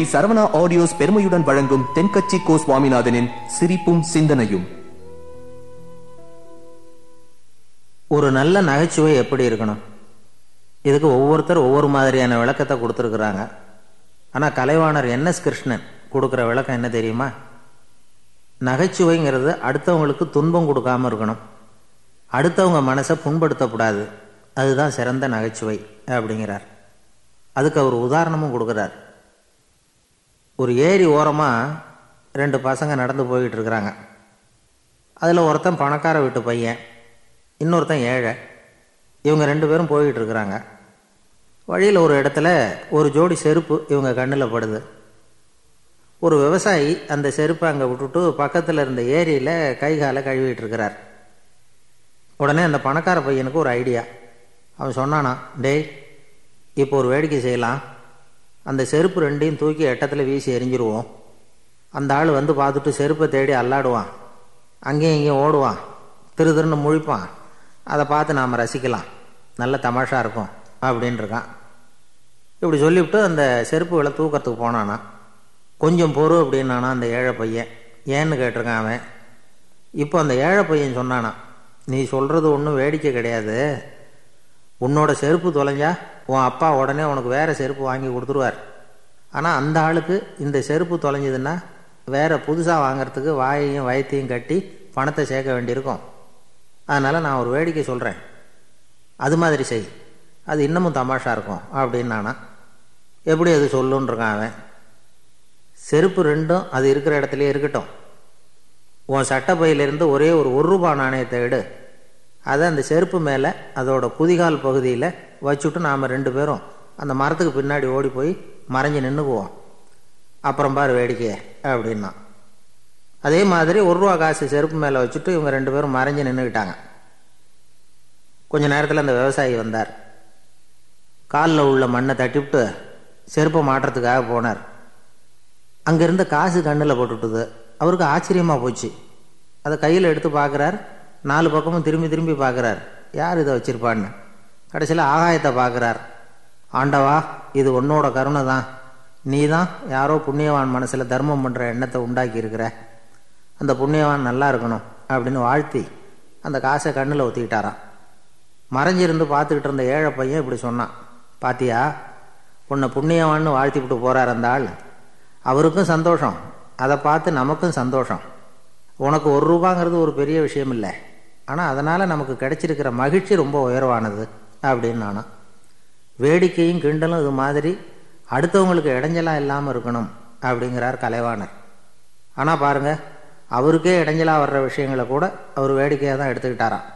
Sri Saravana audios பெருமையுடன் வழங்கும் தென்கட்சி கோ சுவாமிநாதனின் சிரிப்பும் சிந்தனையும். ஒரு நல்ல நகைச்சுவை எப்படி இருக்கணும்? இதுக்கு ஒவ்வொருத்தர் ஒவ்வொரு மாதிரியான விளக்கத்தை கொடுத்துருக்குறாங்க. ஆனால் கலைவாணர் என் எஸ் கிருஷ்ணன் கொடுக்குற விளக்கம் என்ன தெரியுமா? நகைச்சுவைங்கிறது அடுத்தவங்களுக்கு துன்பம் கொடுக்காம இருக்கணும். அடுத்தவங்க மனசை புண்படுத்தக்கூடாது. அதுதான் சிறந்த நகைச்சுவை அப்படிங்கிறார். அதுக்கு அவர் உதாரணமும் கொடுக்குறார். ஒரு ஏரி ஓரமாக ரெண்டு பசங்க நடந்து போய்கிட்டு இருக்கிறாங்க அதில் ஒருத்தன் பணக்கார வீட்டு பையன் இன்னொருத்தன் ஏழை. இவங்க ரெண்டு பேரும் போய்கிட்டு இருக்கிறாங்க வழியில் ஒரு இடத்துல ஒரு ஜோடி செருப்பு இவங்க கண்ணில் படுது. ஒரு விவசாயி அந்த செருப்பை அங்கே விட்டுட்டு பக்கத்தில் இருந்த ஏரியில் கை காலை கழுவிட்டு இருக்கிறார் உடனே அந்த பணக்கார பையனுக்கு ஒரு ஐடியா. அவன் சொன்னானா டேய் இப்போ ஒரு வேடிக்கை செய்யலாம். அந்த செருப்பு ரெண்டையும் தூக்கி எட்டத்தில் வீசி எரிஞ்சிருவோம். அந்த ஆள் வந்து பார்த்துட்டு செருப்பை தேடி அல்லாடுவான். அங்கேயும் இங்கேயும் ஓடுவான். திரு திருன்னு முழிப்பான். அதை பார்த்து நாம் ரசிக்கலாம். நல்ல தமாஷா இருக்கும் அப்படின்ட்டுருக்கான் இப்படி சொல்லிவிட்டு அந்த செருப்புகளை தூக்கத்துக்கு போனானா. கொஞ்சம் பொறு அப்படின்னானா அந்த ஏழை பையன். ஏன்னு கேட்டிருக்கான் அவன். இப்போ அந்த ஏழை பையன் சொன்னானா நீ சொல்கிறது ஒன்றும் வேடிக்கை கிடையாது. உன்னோட செருப்பு தொலைஞ்சா உன் அப்பா உடனே உனக்கு வேறு செருப்பு வாங்கி கொடுத்துருவார். ஆனால் அந்த ஆளுக்கு இந்த செருப்பு தொலைஞ்சதுன்னா வேறு புதுசாக வாங்கிறதுக்கு வாயையும் வயத்தையும் கட்டி பணத்தை சேர்க்க வேண்டியிருக்கும். அதனால் நான் ஒரு வேடிக்கை சொல்கிறேன் அது மாதிரி செய். அது இன்னமும் தமாஷா இருக்கும் அப்படின்னு நானா எப்படி அது சொல்லுன்றிருக்கான் அவன். செருப்பு ரெண்டும் அது இருக்கிற இடத்துலையே இருக்கட்டும். உன் சட்டப்பையிலிருந்து ஒரே ஒரு ஒரு ரூபா நாணயத்தை எடு. அதை அந்த செருப்பு மேலே அதோட குதிகால் பகுதியில் வச்சுட்டு நாம் ரெண்டு பேரும் அந்த மரத்துக்கு பின்னாடி ஓடி போய் மறைஞ்சு நின்றுக்குவோம் அப்புறம் பாரு வேடிக்கையே அப்படின்னா. அதே மாதிரி ஒரு ரூபா காசு செருப்பு மேலே வச்சுட்டு இவங்க ரெண்டு பேரும் மறைஞ்சு நின்றுக்கிட்டாங்க கொஞ்ச நேரத்தில் அந்த விவசாயி வந்தார். காலில் உள்ள மண்ணை தட்டிவிட்டு செருப்பை மாட்டுறதுக்காக போனார். அங்கேருந்து காசு கண்ணில் போட்டுட்டுது. அவருக்கு ஆச்சரியமாக போச்சு. அதை கையில் எடுத்து பார்க்குறார் நாலு பக்கமும் திரும்பி திரும்பி பார்க்குறார். யார் இதை வச்சிருப்பான்னு? கடைசியில் ஆகாயத்தை பார்க்குறார். ஆண்டவா இது உன்னோட கருணை தான். நீ தான் யாரோ புண்ணியவான் மனசில் தர்மம் பண்ணுற எண்ணத்தை உண்டாக்கி இருக்கிற அந்த புண்ணியவான் நல்லா இருக்கணும் அப்படின்னு வாழ்த்தி அந்த காசை கண்ணில் ஒத்திக்கிட்டாராம் மறைஞ்சிருந்து பார்த்துக்கிட்டு இருந்த ஏழை பையன் இப்படி சொன்னான். பாத்தியா உன்னை புண்ணியவான்னு வாழ்த்திவிட்டு போகிறார் அந்த ஆள். அவருக்கும் சந்தோஷம். அதை பார்த்து நமக்கும் சந்தோஷம். உனக்கு ஒரு ரூபாங்கிறது ஒரு பெரிய விஷயம் இல்லை ஆனால் அதனால் நமக்கு கிடைச்சிருக்கிற மகிழ்ச்சி ரொம்ப உயர்வானது அப்படின்னு நானும் வேடிக்கையும் கிண்டலும் இது மாதிரி அடுத்தவங்களுக்கு இடைஞ்சலாக இல்லாமல் இருக்கணும் அப்படிங்கிறார் கலைவாணர். ஆனால் பாருங்கள் அவருக்கே இடைஞ்சலாக வர்ற விஷயங்களை கூட அவர் வேடிக்கையாக தான் எடுத்துக்கிட்டாராம்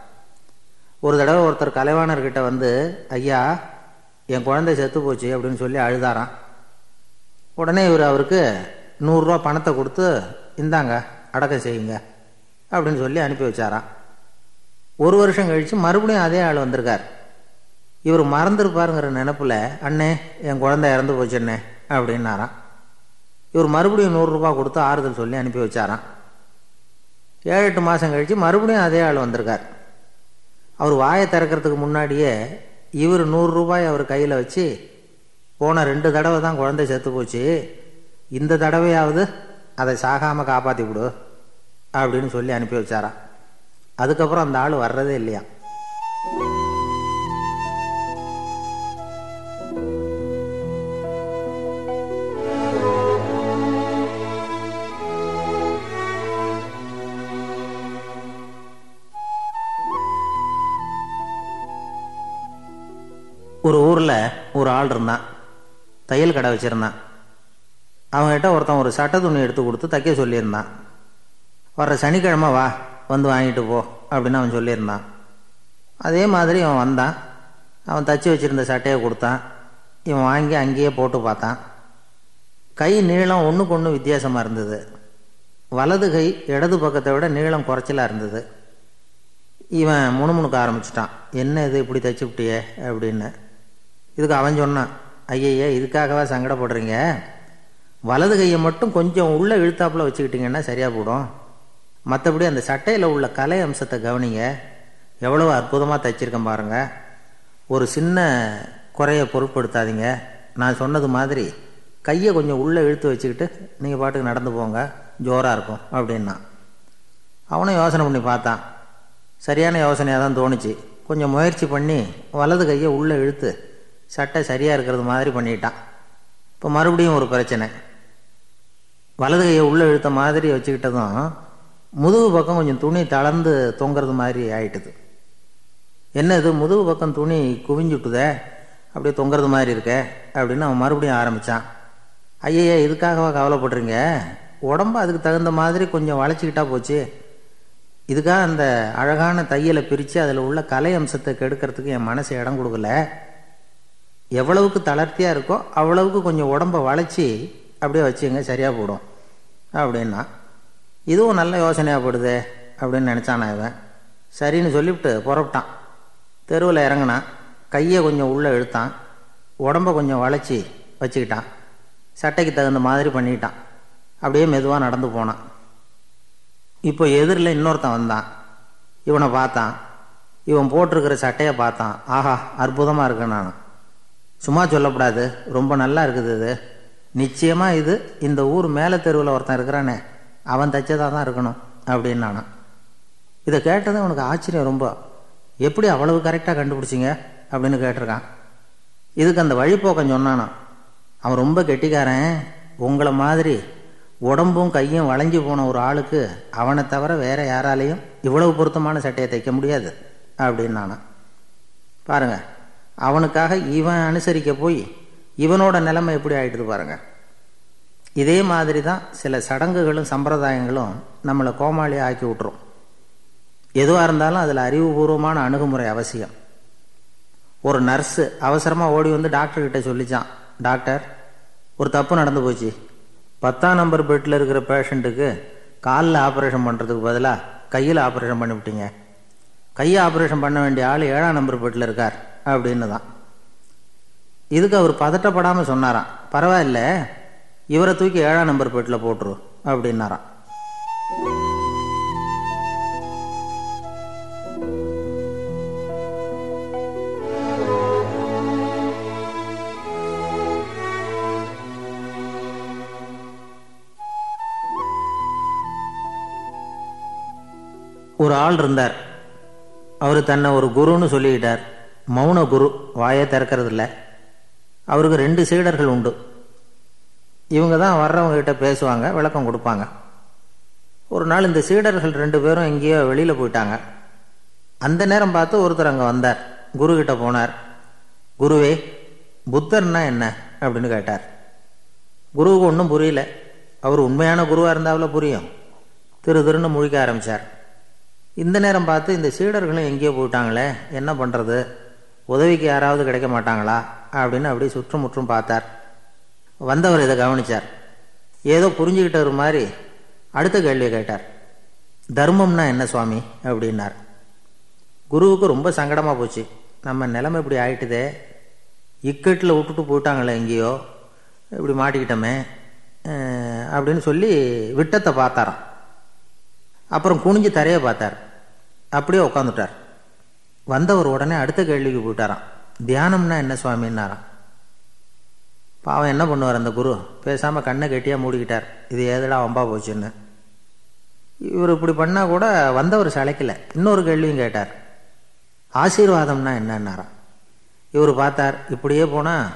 ஒரு தடவை ஒருத்தர் கலைவாணர்கிட்ட வந்து ஐயா என் குழந்தை செத்து போச்சு அப்படின்னு சொல்லி அழுதாராம். உடனே இவர் அவருக்கு நூறுரூவா பணத்தை கொடுத்து இந்தாங்க அடக்கம் செய்யுங்க அப்படின்னு சொல்லி அனுப்பி வச்சாராம். ஒரு வருஷம் கழித்து மறுபடியும் அதே ஆள் வந்திருக்கார். இவர் மறந்துருப்பாருங்கிற நினப்பில் அண்ணே என் குழந்தை இறந்து போச்சுண்ணே அப்படின்னாராம். இவர் மறுபடியும் நூறுரூபா கொடுத்து ஆறுதல் சொல்லி அனுப்பி வச்சாராம். ஏழு எட்டு மாதம் கழித்து மறுபடியும் அதே ஆள் வந்திருக்கார். அவர் வாயை திறக்கிறதுக்கு முன்னாடியே இவர் நூறுரூபாய் அவர் கையில் வச்சு போன ரெண்டு தடவை தான் குழந்தை செத்து போச்சு. இந்த தடவையாவது அதை சாகாமல் காப்பாற்றி விடு அப்படின்னு சொல்லி அனுப்பி வச்சாராம். அதுக்கப்புறம் அந்த ஆள் வர்றதே இல்லையா? ஒரு ஊரில் ஒரு ஆள் இருந்தான். தையல் கடை வச்சுருந்தான். அவங்ககிட்ட ஒருத்தன் ஒரு சட்டை துணி எடுத்து கொடுத்து தைக்க சொல்லியிருந்தான். வர்ற சனிக்கிழமை வா. வந்து வாங்கிட்டு போ அப்படின்னு அவன் சொல்லியிருந்தான். அதே மாதிரி அவன் வந்தான். அவன் தச்சு வச்சுருந்த சட்டையை கொடுத்தான். இவன் வாங்கி அங்கேயே போட்டு பார்த்தான். கை நீளம் ஒன்றுக்கு ஒன்று வித்தியாசமாக இருந்தது. வலது கை இடது பக்கத்தை விட நீளம் குறைச்சலாக இருந்தது. இவன் முணுமுணுக்க ஆரம்பிச்சிட்டான். என்ன இது இப்படி தச்சு விட்டியே? அப்படின்னு. இதுக்கு அவன் சொன்னான் ஐயய்ய இதுக்காகவா சங்கடப்படுறீங்க? வலது கையை மட்டும் கொஞ்சம் உள்ளே இழுத்தாப்புல வச்சுக்கிட்டிங்கன்னா சரியாக போடும். மற்றபடி அந்த சட்டையில் உள்ள கலை அம்சத்தை கவனிங்க. எவ்வளோ அற்புதமாக தைச்சிருக்கேன் பாருங்கள் ஒரு சின்ன குறையை பொருட்படுத்தாதீங்க. நான் சொன்னது மாதிரி கையை கொஞ்சம் உள்ளே இழுத்து வச்சுக்கிட்டு நீங்கள் பாட்டுக்கு நடந்து போங்க. ஜோராக இருக்கும் அப்படின்னா. அவனும் யோசனை பண்ணி பார்த்தான். சரியான யோசனையாக தான் தோணுச்சு. கொஞ்சம் முயற்சி பண்ணி வலது கையை உள்ளே இழுத்து சட்டை சரியாக இருக்கிறது மாதிரி பண்ணிட்டான். இப்போ மறுபடியும் ஒரு பிரச்சனை. வலது கையை உள்ளே இழுத்த மாதிரி வச்சுக்கிட்டதும் முதுகு பக்கம் கொஞ்சம் துணி தளர்ந்து தொங்குறது மாதிரி ஆயிட்டுது. என்ன இது? முதுகு பக்கம் துணி குவிஞ்சுட்டுதே? அப்படியே தொங்குறது மாதிரி இருக்கே? அப்படின்னு அவன் மறுபடியும் ஆரம்பித்தான் ஐயய்யா இதுக்காகவா கவலைப்படுறீங்க? உடம்பு அதுக்கு தகுந்த மாதிரி கொஞ்சம் வளைச்சிக்கிட்டா போச்சு. இதுக்காக அந்த அழகான தையலை பிரித்து அதில் உள்ள கலை அம்சத்தை கெடுக்கிறதுக்கு என் மனசு இடம் கொடுக்கல. எவ்வளவுக்கு தளர்த்தியாக இருக்கோ அவ்வளவுக்கு கொஞ்சம் உடம்பை வளைச்சி அப்படியே வச்சுங்க சரியாக போடும். அப்படின்னா இதுவும் நல்ல யோசனையாகப்படுதே அப்படின்னு நினச்சானா இவன். சரின்னு சொல்லிவிட்டு புறப்பட்டான். தெருவில் இறங்கினான் கையை கொஞ்சம் உள்ளே இழுத்தான். உடம்பை கொஞ்சம் வளைச்சி வச்சுக்கிட்டான். சட்டைக்கு தகுந்த மாதிரி பண்ணிக்கிட்டான் அப்படியே மெதுவாக நடந்து போனான். இப்போ எதிரில் இன்னொருத்தன் வந்தான். இவனை பார்த்தான். இவன் போட்டிருக்கிற சட்டையை பார்த்தான். ஆஹா அற்புதமாக இருக்கு நான். சும்மா சொல்லக்கூடாது ரொம்ப நல்லா இருக்குது இது. நிச்சயமாக இது இந்த ஊர் மேலே தெருவில் ஒருத்தன் இருக்கிறானே. அவன் தைச்சதாக தான் இருக்கணும் அப்படின்னு நானும் இதை கேட்டது அவனுக்கு ஆச்சரியம் ரொம்ப. எப்படி அவ்வளவு கரெக்டாக கண்டுபிடிச்சிங்க? அப்படின்னு கேட்டிருக்கான். இதுக்கு அந்த வழிப்போக்கம் சொன்னானா. அவன் ரொம்ப கெட்டிக்காரன். உங்களை மாதிரி உடம்பும் கையும் வளைஞ்சு போன ஒரு ஆளுக்கு அவனை தவிர வேற யாராலையும் இவ்வளவு பொருத்தமான சட்டையை தைக்க முடியாது அப்படின்னு நானும் பாருங்க அவனுக்காக இவன் அனுசரிக்க போய் இவனோட நிலைமை எப்படி ஆயிட்டுது பாருங்கள் இதே மாதிரி தான் சில சடங்குகளும் சம்பிரதாயங்களும் நம்மளை கோமாளி ஆக்கி விட்டுரும். எதுவாக இருந்தாலும் அதில் அறிவுபூர்வமான அணுகுமுறை அவசியம். ஒரு நர்ஸு அவசரமாக ஓடி வந்து டாக்டர்கிட்ட சொல்லிச்சான் டாக்டர் ஒரு தப்பு நடந்து போச்சு. பத்தாம் நம்பர் பெட்டில் இருக்கிற பேஷண்ட்டுக்கு காலில் ஆப்ரேஷன் பண்ணுறதுக்கு பதிலாக கையில் ஆப்ரேஷன் பண்ணிவிட்டீங்க கையை ஆப்ரேஷன் பண்ண வேண்டிய ஆள் ஏழாம் நம்பர் பெட்டில் இருக்கார் அப்படின்னு தான் இதுக்கு அவர் பதட்டப்படாமல் சொன்னாராம். பரவாயில்ல இவரை தூக்கி ஏழாம் நம்பர் பெட்டில் போட்டுரு அப்படின்னாராம். ஒரு ஆள் இருந்தார். அவர் தன்னை ஒரு குருன்னு சொல்லிக்கிட்டார். மௌன குரு வாயை திறக்கிறது இல்லை அவருக்கு ரெண்டு சீடர்கள் உண்டு. இவங்க தான் வர்றவங்க கிட்ட பேசுவாங்க விளக்கம் கொடுப்பாங்க. ஒரு நாள் இந்த சீடர்கள் ரெண்டு பேரும் எங்கேயோ வெளியில் போயிட்டாங்க. அந்த நேரம் பார்த்து ஒருத்தர் அங்கே வந்தார். குரு கிட்ட போனார். குருவே புத்தர்னா என்ன? அப்படின்னு கேட்டார். குருவுக்கு ஒன்றும் புரியல. அவர் உண்மையான குருவாக இருந்தாவில் புரியும். திரு திருன்னு முழிக்க ஆரம்பித்தார் இந்த நேரம் பார்த்து இந்த சீடர்களும் எங்கேயோ போயிட்டாங்களே என்ன பண்ணுறது உதவிக்கு யாராவது கிடைக்க மாட்டாங்களா? அப்படின்னு அப்படியே சுற்றும் முற்றும் பார்த்தார். வந்தவர் இதை கவனிச்சார். ஏதோ புரிஞ்சுக்கிட்டவர் மாதிரி அடுத்த கேள்வியை கேட்டார். தர்மம்னா என்ன சுவாமி? அப்படின்னார். குருவுக்கு ரொம்ப சங்கடமாக போச்சு. நம்ம நிலைமை இப்படி ஆயிட்டுதே. இக்கட்டில் விட்டுட்டு போயிட்டாங்களே எங்கேயோ. இப்படி மாட்டிக்கிட்டோமே. அப்படின்னு சொல்லி விட்டத்தை பார்த்தாராம். அப்புறம் குனிஞ்சு தரையை பார்த்தார். அப்படியே உட்காந்துட்டார் வந்தவர் உடனே அடுத்த கேள்விக்கு போயிட்டாராம். தியானம்னா என்ன சுவாமின்னாராம். பாவம் என்ன பண்ணுவார் அந்த குரு? பேசாமல் கண்ணை கெட்டியாக மூடிக்கிட்டார். இது ஏதடா வம்பா போச்சுன்னு. இவர் இப்படி பண்ணால் கூட வந்தவர் சளைக்கல. இன்னொரு கேள்வியும் கேட்டார். ஆசீர்வாதம்னா என்னன்னாராம்? இவர் பார்த்தார் இப்படியே போனால்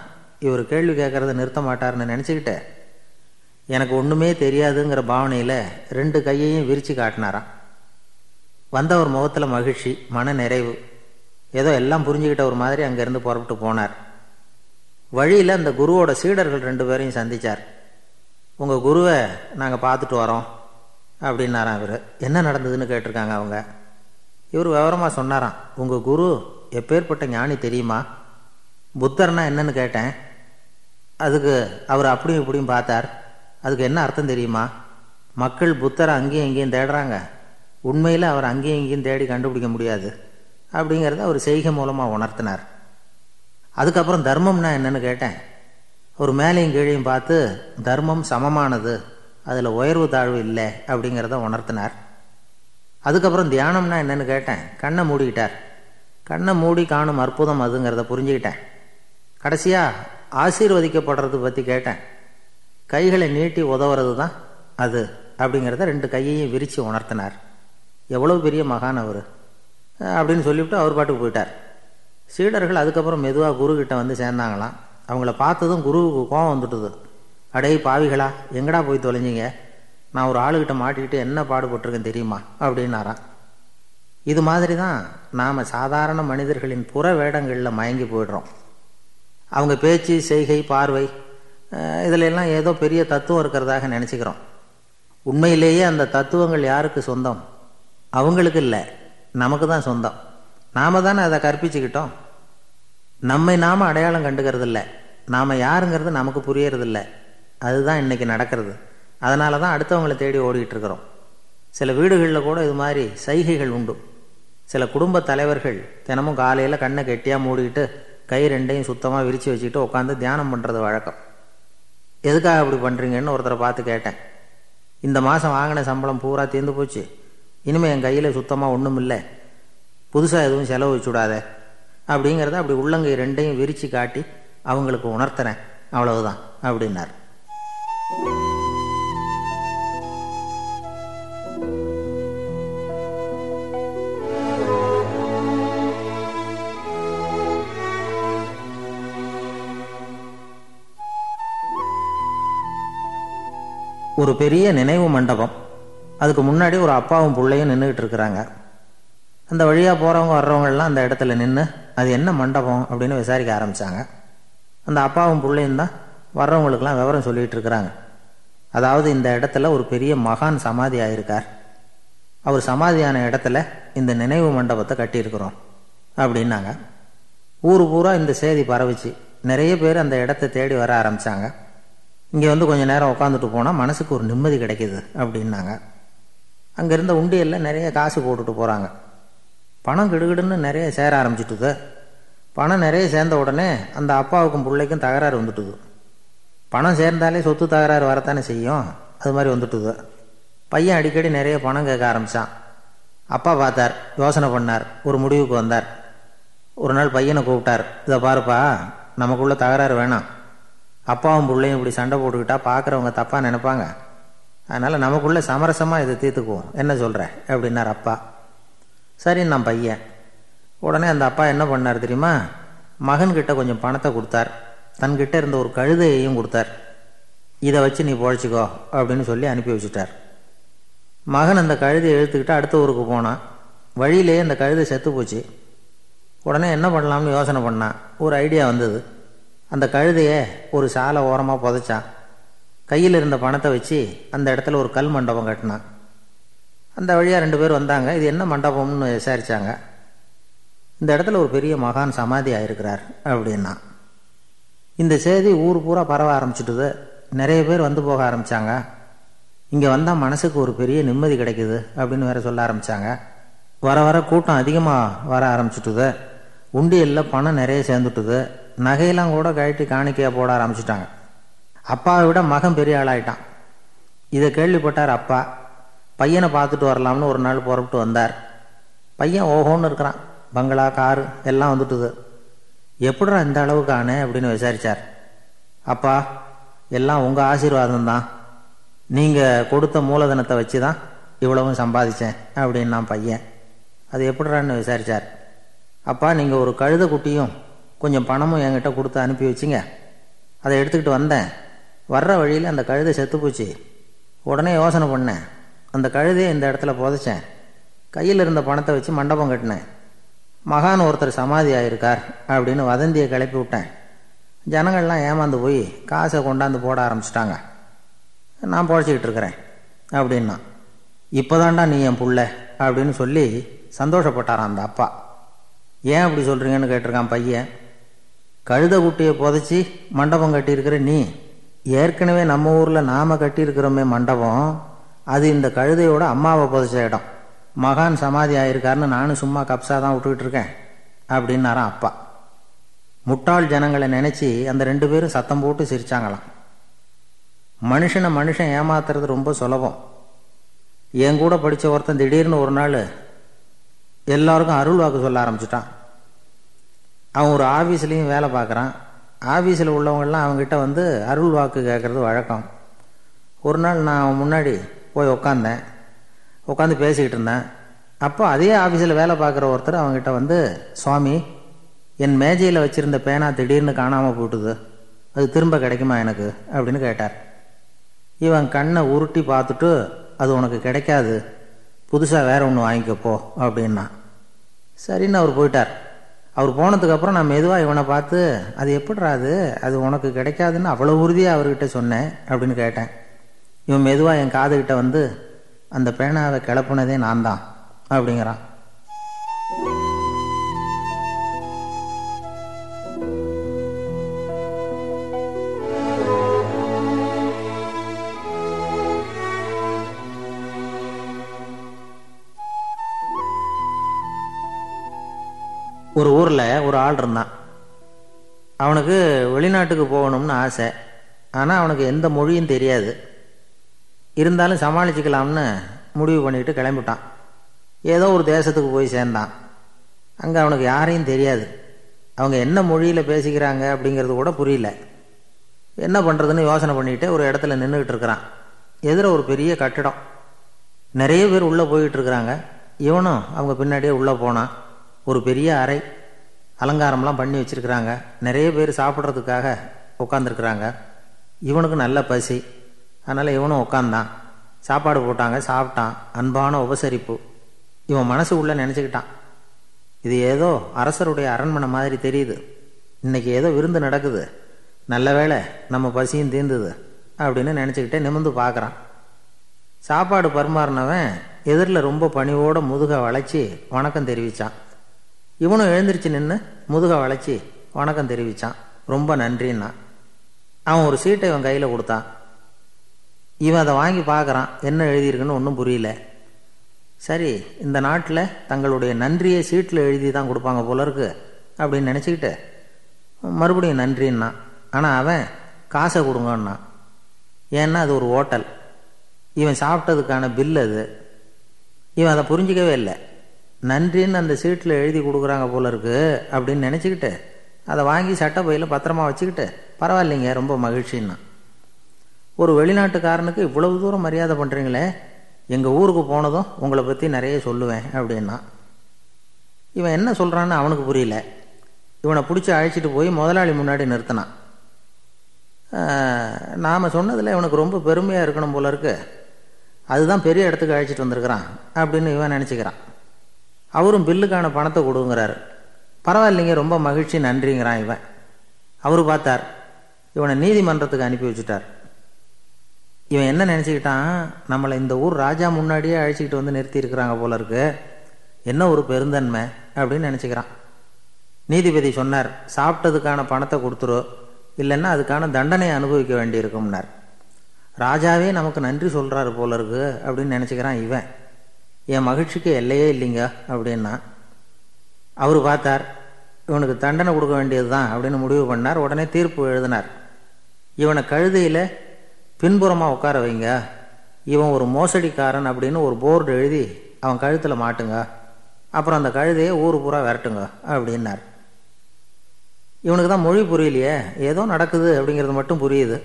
இவர் கேள்வி கேட்குறத நிறுத்த மாட்டார்னு நினச்சிக்கிட்டு எனக்கு ஒன்றுமே தெரியாதுங்கிற பாவனையில் ரெண்டு கையையும் விரித்து காட்டினாராம். வந்தவர் முகத்தில் மகிழ்ச்சி மன நிறைவு. ஏதோ எல்லாம் புரிஞ்சுக்கிட்ட ஒரு மாதிரி அங்கேருந்து புறப்பட்டு போனார். வழியில் அந்த குருவோட சீடர்கள் ரெண்டு பேரையும் சந்தித்தார் உங்கள் குருவை நாங்கள் பார்த்துட்டு வரோம் அப்படின்னாராம் இவர். என்ன நடந்ததுன்னு கேட்டிருக்காங்க அவங்க? இவர் விவரமாக சொன்னாராம். உங்கள் குரு எப்பேற்பட்ட ஞானி தெரியுமா? புத்தர்னா என்னன்னு கேட்டேன். அதுக்கு அவர் அப்படியும் இப்படியும் பார்த்தார். அதுக்கு என்ன அர்த்தம் தெரியுமா? மக்கள் புத்தரை அங்கேயும் இங்கேயும் தேடுறாங்க. உண்மையில் அவர் அங்கேயும் இங்கேயும் தேடி கண்டுபிடிக்க முடியாது. அப்படிங்கிறத அவர் செய்கை மூலமாக உணர்த்தினார். அதுக்கப்புறம் தர்மம்னா என்னன்னு கேட்டேன். ஒரு மேலையும் கீழையும் பார்த்து தர்மம் சமமானது அதில் உயர்வு தாழ்வு இல்லை அப்படிங்கிறத உணர்த்தினார். அதுக்கப்புறம் தியானம்னா என்னன்னு கேட்டேன். கண்ணை மூடிக்கிட்டார். கண்ணை மூடி காணும் அற்புதம் அதுங்கிறத புரிஞ்சுக்கிட்டேன். கடைசியாக ஆசீர்வதிக்கப்படுறது பற்றி கேட்டேன். கைகளை நீட்டி உதவுறது தான் அது அப்படிங்கிறத ரெண்டு கையையும் விரித்து உணர்த்தினார். எவ்வளோ பெரிய மகான் அவர். அப்படின்னு சொல்லிவிட்டு அவர் பாட்டுக்கு போயிட்டார். சீடர்கள் அதுக்கப்புறம் மெதுவாக குருக்கிட்ட வந்து சேர்ந்தாங்களாம். அவங்கள பார்த்ததும் குருவுக்கு கோபம் வந்துட்டுது. அடே பாவிகளா எங்கடா போய் தொலைஞ்சிங்க? நான் ஒரு ஆளுகிட்ட மாட்டிக்கிட்டு என்ன பாடுபட்டிருக்கேன் தெரியுமா? அப்படின்னாராம். இது மாதிரி தான் நாம் சாதாரண மனிதர்களின் புற வேடங்களில் மயங்கி போயிடுறோம். அவங்க பேச்சு செய்கை பார்வை இதிலெல்லாம் ஏதோ பெரிய தத்துவம் இருக்கிறதாக நினச்சிக்கிறோம். உண்மையிலேயே அந்த தத்துவங்கள் யாருக்கு சொந்தம்? அவங்களுக்கு இல்லை. நமக்கு தான் சொந்தம். நாம தானே அதை கற்பிச்சுக்கிட்டோம். நம்மை நாம் அடையாளம் கண்டுக்கிறது இல்லை நாம் யாருங்கிறது நமக்கு புரியறதில்ல. அதுதான் இன்றைக்கி நடக்கிறது. அதனால தான் அடுத்தவங்களை தேடி ஓடிக்கிட்டு இருக்கிறோம் சில வீடுகளில் கூட இது மாதிரி சைகைகள் உண்டு. சில குடும்ப தலைவர்கள் தினமும் காலையில் கண்ணை கெட்டியாக மூடிக்கிட்டு கை ரெண்டையும் சுத்தமாக விரித்து வச்சுக்கிட்டு உட்காந்து தியானம் பண்ணுறது வழக்கம். எதுக்காக அப்படி பண்ணுறீங்கன்னு ஒருத்தரை பார்த்து கேட்டேன். இந்த மாதம் வாங்கின சம்பளம் பூரா தீர்ந்து போச்சு. இனிமேல் என் கையில் சுத்தமாக ஒன்றும் இல்லை புதுசாக எதுவும் செலவு வச்சுடாத. அப்படிங்கிறத அப்படி உள்ளங்கை ரெண்டையும் விரித்து காட்டி அவங்களுக்கு உணர்த்தினேன் அவ்வளவுதான் அப்படின்னார். ஒரு பெரிய நினைவு மண்டபம். அதுக்கு முன்னாடி ஒரு அப்பாவும் பிள்ளையும் நின்றுக்கிட்டு இருக்கிறாங்க. அந்த வழியாக போகிறவங்க வர்றவங்கெல்லாம் அந்த இடத்துல நின்று அது என்ன மண்டபம்? அப்படின்னு விசாரிக்க ஆரம்பித்தாங்க அந்த அப்பாவும் பிள்ளையும் தான் வர்றவங்களுக்கெல்லாம் விவரம் சொல்லிகிட்டு இருக்கிறாங்க. அதாவது இந்த இடத்துல ஒரு பெரிய மகான் சமாதி ஆயிருக்கார் அவர் சமாதியான இடத்துல இந்த நினைவு மண்டபத்தை கட்டியிருக்கிறோம் அப்படின்னாங்க. ஊர் பூரா இந்த செய்தி பரவிச்சு நிறைய பேர் அந்த இடத்த தேடி வர ஆரம்பித்தாங்க இங்கே வந்து கொஞ்சம் நேரம் உட்காந்துட்டு போனால் மனசுக்கு ஒரு நிம்மதி கிடைக்கிது அப்படின்னாங்க. அங்கேருந்த உண்டியல்ல உண்டியலில் நிறைய காசு போட்டுட்டு போகிறாங்க பணம் கிடுகிடுன்னு நிறைய சேர ஆரம்பிச்சிட்டுது. பணம் நிறைய சேர்ந்த உடனே அந்த அப்பாவுக்கும் பிள்ளைக்கும் தகராறு வந்துட்டுது. பணம் சேர்ந்தாலே சொத்து தகராறு வரத்தானே செய்யும்? அது மாதிரி வந்துட்டுது. பையன் அடிக்கடி நிறைய பணம் கேட்க ஆரம்பித்தான் அப்பா பார்த்தார் யோசனை பண்ணார் ஒரு முடிவுக்கு வந்தார். ஒரு நாள் பையனை கூப்பிட்டார் இதை பாருப்பா நமக்குள்ள தகராறு வேணாம். அப்பாவும் பிள்ளையும் இப்படி சண்டை போட்டுக்கிட்டா பார்க்குறவங்க தப்பாக நினைப்பாங்க. அதனால் நமக்குள்ளே சமரசமாக இதை தீர்த்துக்குவோம். என்ன சொல்கிற அப்படின்னார் அப்பா. சரி நான் பையன். உடனே அந்த அப்பா என்ன பண்ணார் தெரியுமா? மகன்கிட்ட கொஞ்சம் பணத்தை கொடுத்தார். தன்கிட்ட இருந்த ஒரு கழுதையையும் கொடுத்தார். இதை வச்சு நீ பொழைச்சிக்கோ அப்படின்னு சொல்லி அனுப்பி வச்சுட்டார். மகன் அந்த கழுதையை எழுத்துக்கிட்டு அடுத்த ஊருக்கு போனான். வழியிலேயே அந்த கழுதை செத்து போச்சு. உடனே என்ன பண்ணலாம்னு யோசனை பண்ணான். ஒரு ஐடியா வந்தது. அந்த கழுதையை ஒரு சாலை ஓரமாக புதைச்சான். கையில் இருந்த பணத்தை வச்சு அந்த இடத்துல ஒரு கல் மண்டபம் கட்டினான். அந்த வழியாக ரெண்டு பேர் வந்தாங்க. இது என்ன மண்டபம்னு விசாரித்தாங்க இந்த இடத்துல ஒரு பெரிய மகான் சமாதி ஆயிருக்கிறார் அப்படின்னா. இந்த செய்தி ஊர் பூரா பரவ ஆரம்பிச்சுட்டுது. நிறைய பேர் வந்து போக ஆரம்பித்தாங்க இங்கே வந்தால் மனசுக்கு ஒரு பெரிய நிம்மதி கிடைக்குது அப்படின்னு வேற சொல்ல ஆரம்பித்தாங்க வர வர கூட்டம் அதிகமாக வர ஆரம்பிச்சுட்டுது. உண்டியலில் பணம் நிறைய சேர்ந்துட்டுது. நகையெல்லாம் கூட கழட்டி காணிக்கையாக போட ஆரம்பிச்சிட்டாங்க. அப்பாவை விட மகன் பெரிய ஆளாயிட்டான். இதை கேள்விப்பட்டார் அப்பா. பையனை பார்த்துட்டு வரலாம்னு ஒரு நாள் புறப்பட்டு வந்தார். பையன் ஓஹோன்னு இருக்கிறான். பங்களா காரு எல்லாம் வந்துட்டுது. எப்படிடா இந்த அளவுக்கு ஆனே அப்படின்னு விசாரிச்சார். அப்பா எல்லாம் உங்கள் ஆசீர்வாதம் தான். நீங்கள் கொடுத்த மூலதனத்தை வச்சு தான் இவ்வளவும் சம்பாதிச்சேன் அப்படின்னா பையன். அது எப்படிறான்னு விசாரிச்சார். அப்பா நீங்கள் ஒரு கழுத குட்டியும் கொஞ்சம் பணமும் என்கிட்ட கொடுத்து அனுப்பி வச்சிங்க. அதை எடுத்துக்கிட்டு வந்தேன். வர்ற வழியில் அந்த கழுதை செத்து போச்சு. உடனே யோசனை பண்ணேன். அந்த கழுதையை இந்த இடத்துல புதைச்சேன். கையில் இருந்த பணத்தை வச்சு மண்டபம் கட்டினேன். மகான் ஒருத்தர் சமாதி ஆயிருக்கார் அப்படின்னு வதந்தியை கிளப்பி விட்டேன். ஜனங்கள்லாம் ஏமாந்து போய் காசை கொண்டாந்து போட ஆரம்பிச்சிட்டாங்க. நான் பொழைச்சிக்கிட்டு இருக்கிறேன் அப்படின்னா இப்போதான்டா நீ என் புள்ள அப்படின்னு சொல்லி சந்தோஷப்பட்டாரான் அந்த அப்பா. ஏன் அப்படி சொல்கிறீங்கன்னு கேட்டிருக்கான் பையன். கழுத குட்டியை புதைச்சி மண்டபம் கட்டியிருக்கிற நீ ஏற்கனவே நம்ம ஊரில் நாம் கட்டியிருக்கிறோமே மண்டபம் அது இந்த கழுதையோட அம்மாவை புதைச்ச இடம். மகான் சமாதி ஆயிருக்காருன்னு நானும் சும்மா கப்ஸா தான் விட்டுக்கிட்டு இருக்கேன் அப்படின்னாராம் அப்பா. முட்டாள் ஜனங்களை நினச்சி அந்த ரெண்டு பேரும் சத்தம் போட்டு சிரிச்சாங்களாம். மனுஷனை மனுஷன் ஏமாத்துறது ரொம்ப சுலபம். என் கூட படித்த ஒருத்தன் திடீர்னு ஒரு நாள் எல்லாருக்கும் அருள் வாக்கு சொல்ல ஆரம்பிச்சிட்டான். அவன் ஒரு ஆஃபீஸ்லேயும் வேலை பார்க்குறான். ஆஃபீஸில் உள்ளவங்கள்லாம் அவங்ககிட்ட வந்து அருள் வாக்கு கேட்குறது வழக்கம். ஒரு நாள் நான் அவன் முன்னாடி போய் உக்காந்தேன். உட்காந்து பேசிக்கிட்டு இருந்தேன். அப்போ அதே ஆஃபீஸில் வேலை பார்க்குற ஒருத்தர் அவங்ககிட்ட வந்து சுவாமி என் மேஜையில் வச்சுருந்த பேனா திடீர்னு காணாமல் போட்டுது. அது திரும்ப கிடைக்குமா எனக்கு? அப்படின்னு கேட்டார். இவன் கண்ணை உருட்டி பார்த்துட்டு அது உனக்கு கிடைக்காது. புதுசாக வேற ஒன்று வாங்கிக்கப்போ அப்படின்னா சரின்னு அவர் போயிட்டார். அவர் போனதுக்கப்புறம் நான் மெதுவாக இவனை பார்த்து அது எப்படிடா அது? அது உனக்கு கிடைக்காதுன்னு அவ்வளோ உறுதியாக அவர்கிட்ட சொன்னேன் அப்படின்னு கேட்டேன். இவன் மெதுவாக என் காதுகிட்ட வந்து அந்த பேனாவை கிளப்புனதே நான் தான் அப்படிங்கிறான். ஒரு ஊரில் ஒரு ஆள் இருந்தான். அவனுக்கு வெளிநாட்டுக்கு போகணும்னு ஆசை. ஆனால் அவனுக்கு எந்த மொழியும் தெரியாது. இருந்தாலும் சமாளிச்சுக்கலாம்னு முடிவு பண்ணிட்டு கிளம்பிட்டான். ஏதோ ஒரு தேசத்துக்கு போய் சேர்ந்தான். அங்கே அவனுக்கு யாரையும் தெரியாது. அவங்க என்ன மொழியில் பேசிக்கிறாங்க அப்படிங்கிறது கூட புரியல. என்ன பண்ணுறதுன்னு யோசனை பண்ணிட்டு ஒரு இடத்துல நின்றுக்கிட்டு இருக்கிறான். எதிர ஒரு பெரிய கட்டிடம். நிறைய பேர் உள்ளே போயிட்டு இருக்கிறாங்க. இவனும் அவங்க பின்னாடியே உள்ளே போனான். ஒரு பெரிய அறை. அலங்காரம்லாம் பண்ணி வச்சிருக்கிறாங்க. நிறைய பேர் சாப்பிட்றதுக்காக உட்காந்துருக்குறாங்க இவனுக்கு நல்ல பசி. அதனால் இவனும் உட்காந்தான் சாப்பாடு போட்டாங்க சாப்பிட்டான். அன்பான உபசரிப்பு. இவன் மனசு உள்ள நினச்சிக்கிட்டான். இது ஏதோ அரசருடைய அரண்மனை மாதிரி தெரியுது. இன்னைக்கு ஏதோ விருந்து நடக்குது. நல்ல வேளை நம்ம பசியும் தீர்ந்துது அப்படின்னு நினச்சிக்கிட்டே நிமிந்து பார்க்குறான் சாப்பாடு பரிமாறினவன் எதிரில் ரொம்ப பணிவோட முதுக வளைச்சி வணக்கம் தெரிவித்தான் இவனும் எழுந்திரிச்சு நின்று முதுக வளைச்சி வணக்கம் தெரிவித்தான் ரொம்ப நன்றின்னா. அவன் ஒரு சீட்டை இவன் கையில் கொடுத்தான். இவன் அதை வாங்கி பார்க்குறான். என்ன எழுதியிருக்குன்னு ஒன்றும் புரியல. சரி இந்த நாட்டில் தங்களுடைய நன்றியை சீட்டில் எழுதி தான் கொடுப்பாங்க போல இருக்கு அப்படின்னு நினச்சிக்கிட்டு மறுபடியும் நன்றின்னா ஆனால் அவன் காசை கொடுங்கன்னா ஏன்னா அது ஒரு ஹோட்டல் இவன் சாப்பிட்டதுக்கான பில் அது. இவன் அதை புரிஞ்சிக்கவே இல்லை. நன்றின்னு அந்த சீட்டில் எழுதி கொடுக்குறாங்க போல இருக்கு அப்படின்னு நினச்சிக்கிட்டு அதை வாங்கி சட்டை பையில் பத்திரமா வச்சுக்கிட்டு பரவாயில்லைங்க ரொம்ப மகிழ்ச்சின்னா. ஒரு வெளிநாட்டுக்காரனுக்கு இவ்வளவு தூரம் மரியாதை பண்ணுறீங்களே எங்கள் ஊருக்கு போனதும் உங்களை பற்றி நிறைய சொல்லுவேன் அப்படின்னா. இவன் என்ன சொல்கிறான்னு அவனுக்கு புரியல. இவனை பிடிச்சி அழைச்சிட்டு போய் முதலாளி முன்னாடி நிறுத்தினான். நாம் சொன்னதில் இவனுக்கு ரொம்ப பெருமையாக இருக்கணும் போல இருக்கு. அதுதான் பெரிய இடத்துக்கு அழைச்சிட்டு வந்திருக்கிறான் அப்படின்னு இவன் நினச்சிக்கிறான். அவரும் பில்லுக்கான பணத்தை கொடுங்கிறாரு. பரவாயில்லைங்க ரொம்ப மகிழ்ச்சி நன்றிங்கிறான் இவன். அவரு பார்த்தார் இவனை நீதிமன்றத்துக்கு அனுப்பி வச்சுட்டார். இவன் என்ன நினச்சிக்கிட்டான்? நம்மளை இந்த ஊர் ராஜா முன்னாடியே அழைச்சிக்கிட்டு வந்து நிறுத்தி இருக்கிறாங்க போல இருக்கு. என்ன ஒரு பெருந்தன்மை அப்படின்னு நினச்சிக்கிறான். நீதிபதி சொன்னார் சாப்பிட்டதுக்கான பணத்தை கொடுத்துரு. இல்லைன்னா அதுக்கான தண்டனை அனுபவிக்க வேண்டியிருக்கும்னார். ராஜாவே நமக்கு நன்றி சொல்கிறாரு போல இருக்கு அப்படின்னு நினச்சிக்கிறான் இவன். என் மகிழ்ச்சிக்கு எல்லையே இல்லைங்க அப்படின்னா. அவர் பார்த்தார் இவனுக்கு தண்டனை கொடுக்க வேண்டியது தான் அப்படின்னு முடிவு பண்ணார். உடனே தீர்ப்பு எழுதினார். இவனை கழுதையில் பின்புறமாக உட்கார வைங்க. இவன் ஒரு மோசடிக்காரன் அப்படின்னு ஒரு போர்டு எழுதி அவன் கழுத்தில் மாட்டுங்க. அப்புறம் அந்த கழுதையை ஊர் பூரா விரட்டுங்க அப்படின்னார். இவனுக்கு தான் மொழி புரியலையே. ஏதோ நடக்குது அப்படிங்கிறது மட்டும் புரியுது.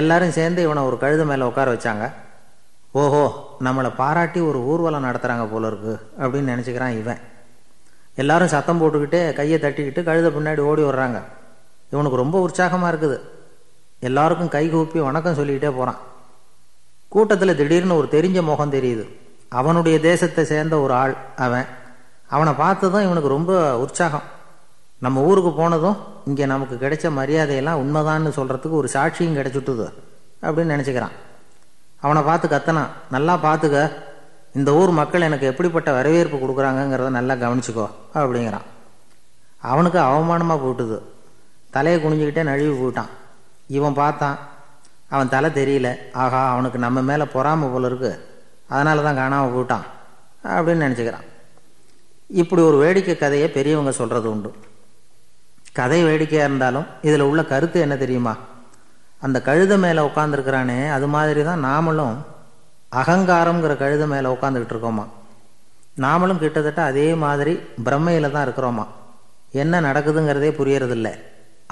எல்லாரும் சேர்ந்து இவனை ஒரு கழுத மேலே உட்கார வச்சாங்க. ஓஹோ நம்மளை பாராட்டி ஒரு ஊர்வலம் நடத்துகிறாங்க போல இருக்கு அப்படின்னு நினச்சிக்கிறான் இவன். எல்லாரும் சத்தம் போட்டுக்கிட்டே கையை தட்டிக்கிட்டு கழுத பின்னாடி ஓடி வர்றாங்க. இவனுக்கு ரொம்ப உற்சாகமாக இருக்குது. எல்லாருக்கும் கைகூப்பி வணக்கம் சொல்லிக்கிட்டே போகிறான் கூட்டத்தில் திடீர்னு ஒரு தெரிஞ்ச முகம் தெரியுது. அவனுடைய தேசத்தை சேர்ந்த ஒரு ஆள் அவன். அவனை பார்த்ததும் இவனுக்கு ரொம்ப உற்சாகம். நம்ம ஊருக்கு போனதும் இங்கே நமக்கு கிடைச்ச மரியாதையெல்லாம் உண்மைதான்னு சொல்கிறதுக்கு ஒரு சாட்சியும் கிடைச்சுட்டுது அப்படின்னு நினச்சிக்கிறான். அவனை பார்த்து கத்தனான் நல்லா பார்த்துக்க இந்த ஊர் மக்கள் எனக்கு எப்படிப்பட்ட வரவேற்பு கொடுக்குறாங்கங்கிறத நல்லா கவனிச்சுக்கோ அப்படிங்கிறான். அவனுக்கு அவமானமாக போட்டுது. தலையை குனிஞ்சிக்கிட்டே நழுவி போயிட்டான். இவன் பார்த்தான். அவன் தலை தெரியல. ஆகா அவனுக்கு நம்ம மேலே பொறாம போல இருக்கு. அதனால தான் காணாமல் போட்டான் அப்படின்னு நினச்சிக்கிறான். இப்படி ஒரு வேடிக்கை கதையை பெரியவங்க சொல்கிறது உண்டு. கதை வேடிக்கையாக இருந்தாலும் இதில் உள்ள கருத்து என்ன தெரியுமா? அந்த கழுத மேலே உட்காந்துருக்கிறானே அது மாதிரி தான் நாமளும் அகங்காரங்கிற கழுத மேலே உட்காந்துக்கிட்டு இருக்கோமா? நாமளும் கிட்டத்தட்ட அதே மாதிரி பிரம்மையில் தான் இருக்கிறோமா? என்ன நடக்குதுங்கிறதே புரியறதில்ல.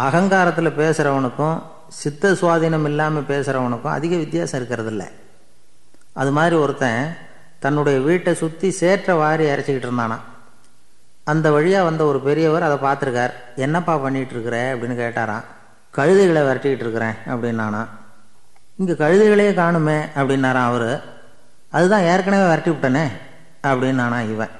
அகங்காரத்தில் பேசுகிறவனுக்கும் சித்த சுவாதீனம் இல்லாமல் பேசுகிறவனுக்கும் அதிக வித்தியாசம் இருக்கிறதில்ல. அது மாதிரி ஒருத்தன் தன்னுடைய வீட்டை சுற்றி சேற்ற வாரி இறைச்சிக்கிட்டு இருந்தானா. அந்த வழியாக வந்த ஒரு பெரியவர் அதை பார்த்துருக்கார். என்னப்பா பண்ணிகிட்ருக்குற? அப்படின்னு கேட்டாராம். கழுதைகளை விரட்டிக்கிட்டு இருக்கிறேன் அப்படின்னானா. இங்கே கழுதைகளையே காணுமே அப்படின்னாராம் அவர். அதுதான் ஏற்கனவே விரட்டி விட்டனே அப்படின்னானா இவன்.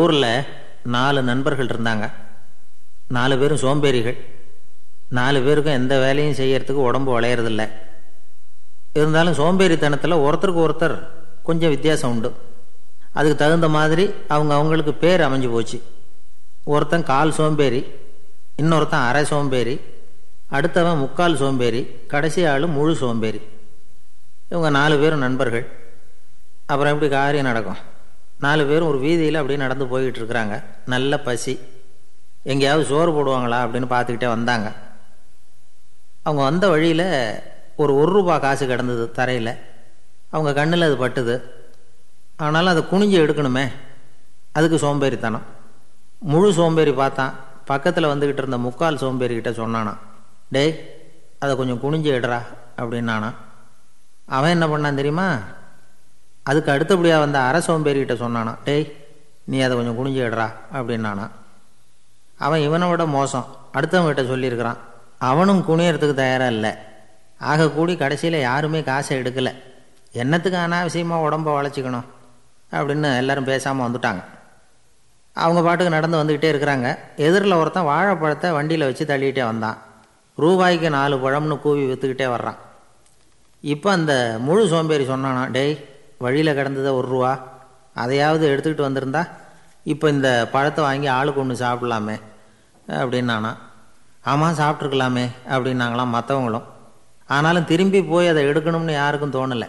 ஊரில் நாலு நண்பர்கள் இருந்தாங்க. நாலு பேரும் சோம்பேறிகள். நாலு பேருக்கும் எந்த வேலையும் செய்யறதுக்கு உடம்பு வளையறதில்ல. இருந்தாலும் சோம்பேறித்தனத்தில் ஒருத்தருக்கு ஒருத்தர் கொஞ்சம் வித்தியாசம் உண்டு. அதுக்கு தகுந்த மாதிரி அவங்க அவங்களுக்கு பேர் அமைஞ்சு போச்சு. ஒருத்தன் கால் சோம்பேறி இன்னொருத்தன் அரை சோம்பேறி அடுத்தவன் முக்கால் சோம்பேறி கடைசி ஆள் முழு சோம்பேறி. இவங்க நாலு பேரும் நண்பர்கள். அப்புறம் எப்படி காரியம் நடக்கும்? நாலு பேரும் ஒரு வீதியில் அப்படியே நடந்து போய்கிட்டு இருக்கிறாங்க நல்ல பசி. எங்கேயாவது சோறு போடுவாங்களா அப்படின்னு பார்த்துக்கிட்டே வந்தாங்க. அவங்க வந்த வழியில் ஒரு ஒரு ரூபா காசு கிடந்தது தரையில். அவங்க கண்ணில் அது பட்டுது. ஆனாலும் அதை குனிஞ்சு எடுக்கணுமே. அதுக்கு சோம்பேறித்தனம். முழு சோம்பேறி பார்த்தான். பக்கத்தில் வந்துக்கிட்டு இருந்த முக்கால் சோம்பேறிக்கிட்ட சொன்னானா டேய் அதை கொஞ்சம் குனிஞ்சு எடுறா அப்படின்னானா அவன் என்ன பண்ணான் தெரியுமா? அதுக்கு அடுத்தபடியாக வந்த அரை சோம்பேறிகிட்ட சொன்னானா டேய் நீ அதை கொஞ்சம் குனிஞ்சிடுறா அப்படின்னானா. அவன் இவனை விட மோசம். அடுத்தவங்ககிட்ட சொல்லியிருக்கிறான் அவனும் குனியறதுக்கு தயாராக இல்லை. ஆக கூடி கடைசியில் யாருமே காசை எடுக்கலை. என்னத்துக்கு அனாவசியமாக உடம்ப வளைச்சிக்கணும்? அப்படின்னு எல்லாரும் பேசாமல் வந்துட்டாங்க. அவங்க பாட்டுக்கு நடந்து வந்துக்கிட்டே இருக்கிறாங்க. எதிரில் ஒருத்தன் வாழைப்பழத்தை வண்டியில் வச்சு தள்ளிக்கிட்டே வந்தான். ரூபாய்க்கு நாலு பழம்னு கூவி விற்றுக்கிட்டே வர்றான். இப்போ அந்த முழு சோம்பேறி சொன்னானா டேய் வழியில் கிடந்ததை ஒரு ரூபா அதையாவது எடுத்துக்கிட்டு வந்திருந்தா இப்போ இந்த பழத்தை வாங்கி ஆளுக்கு ஒன்று சாப்பிட்லாமே அப்படின்னானா. ஆமாம் சாப்பிட்ருக்கலாமே அப்படின்னாங்களாம் மற்றவங்களும் ஆனாலும் திரும்பி போய் அதை எடுக்கணும்னு யாருக்கும் தோணலை.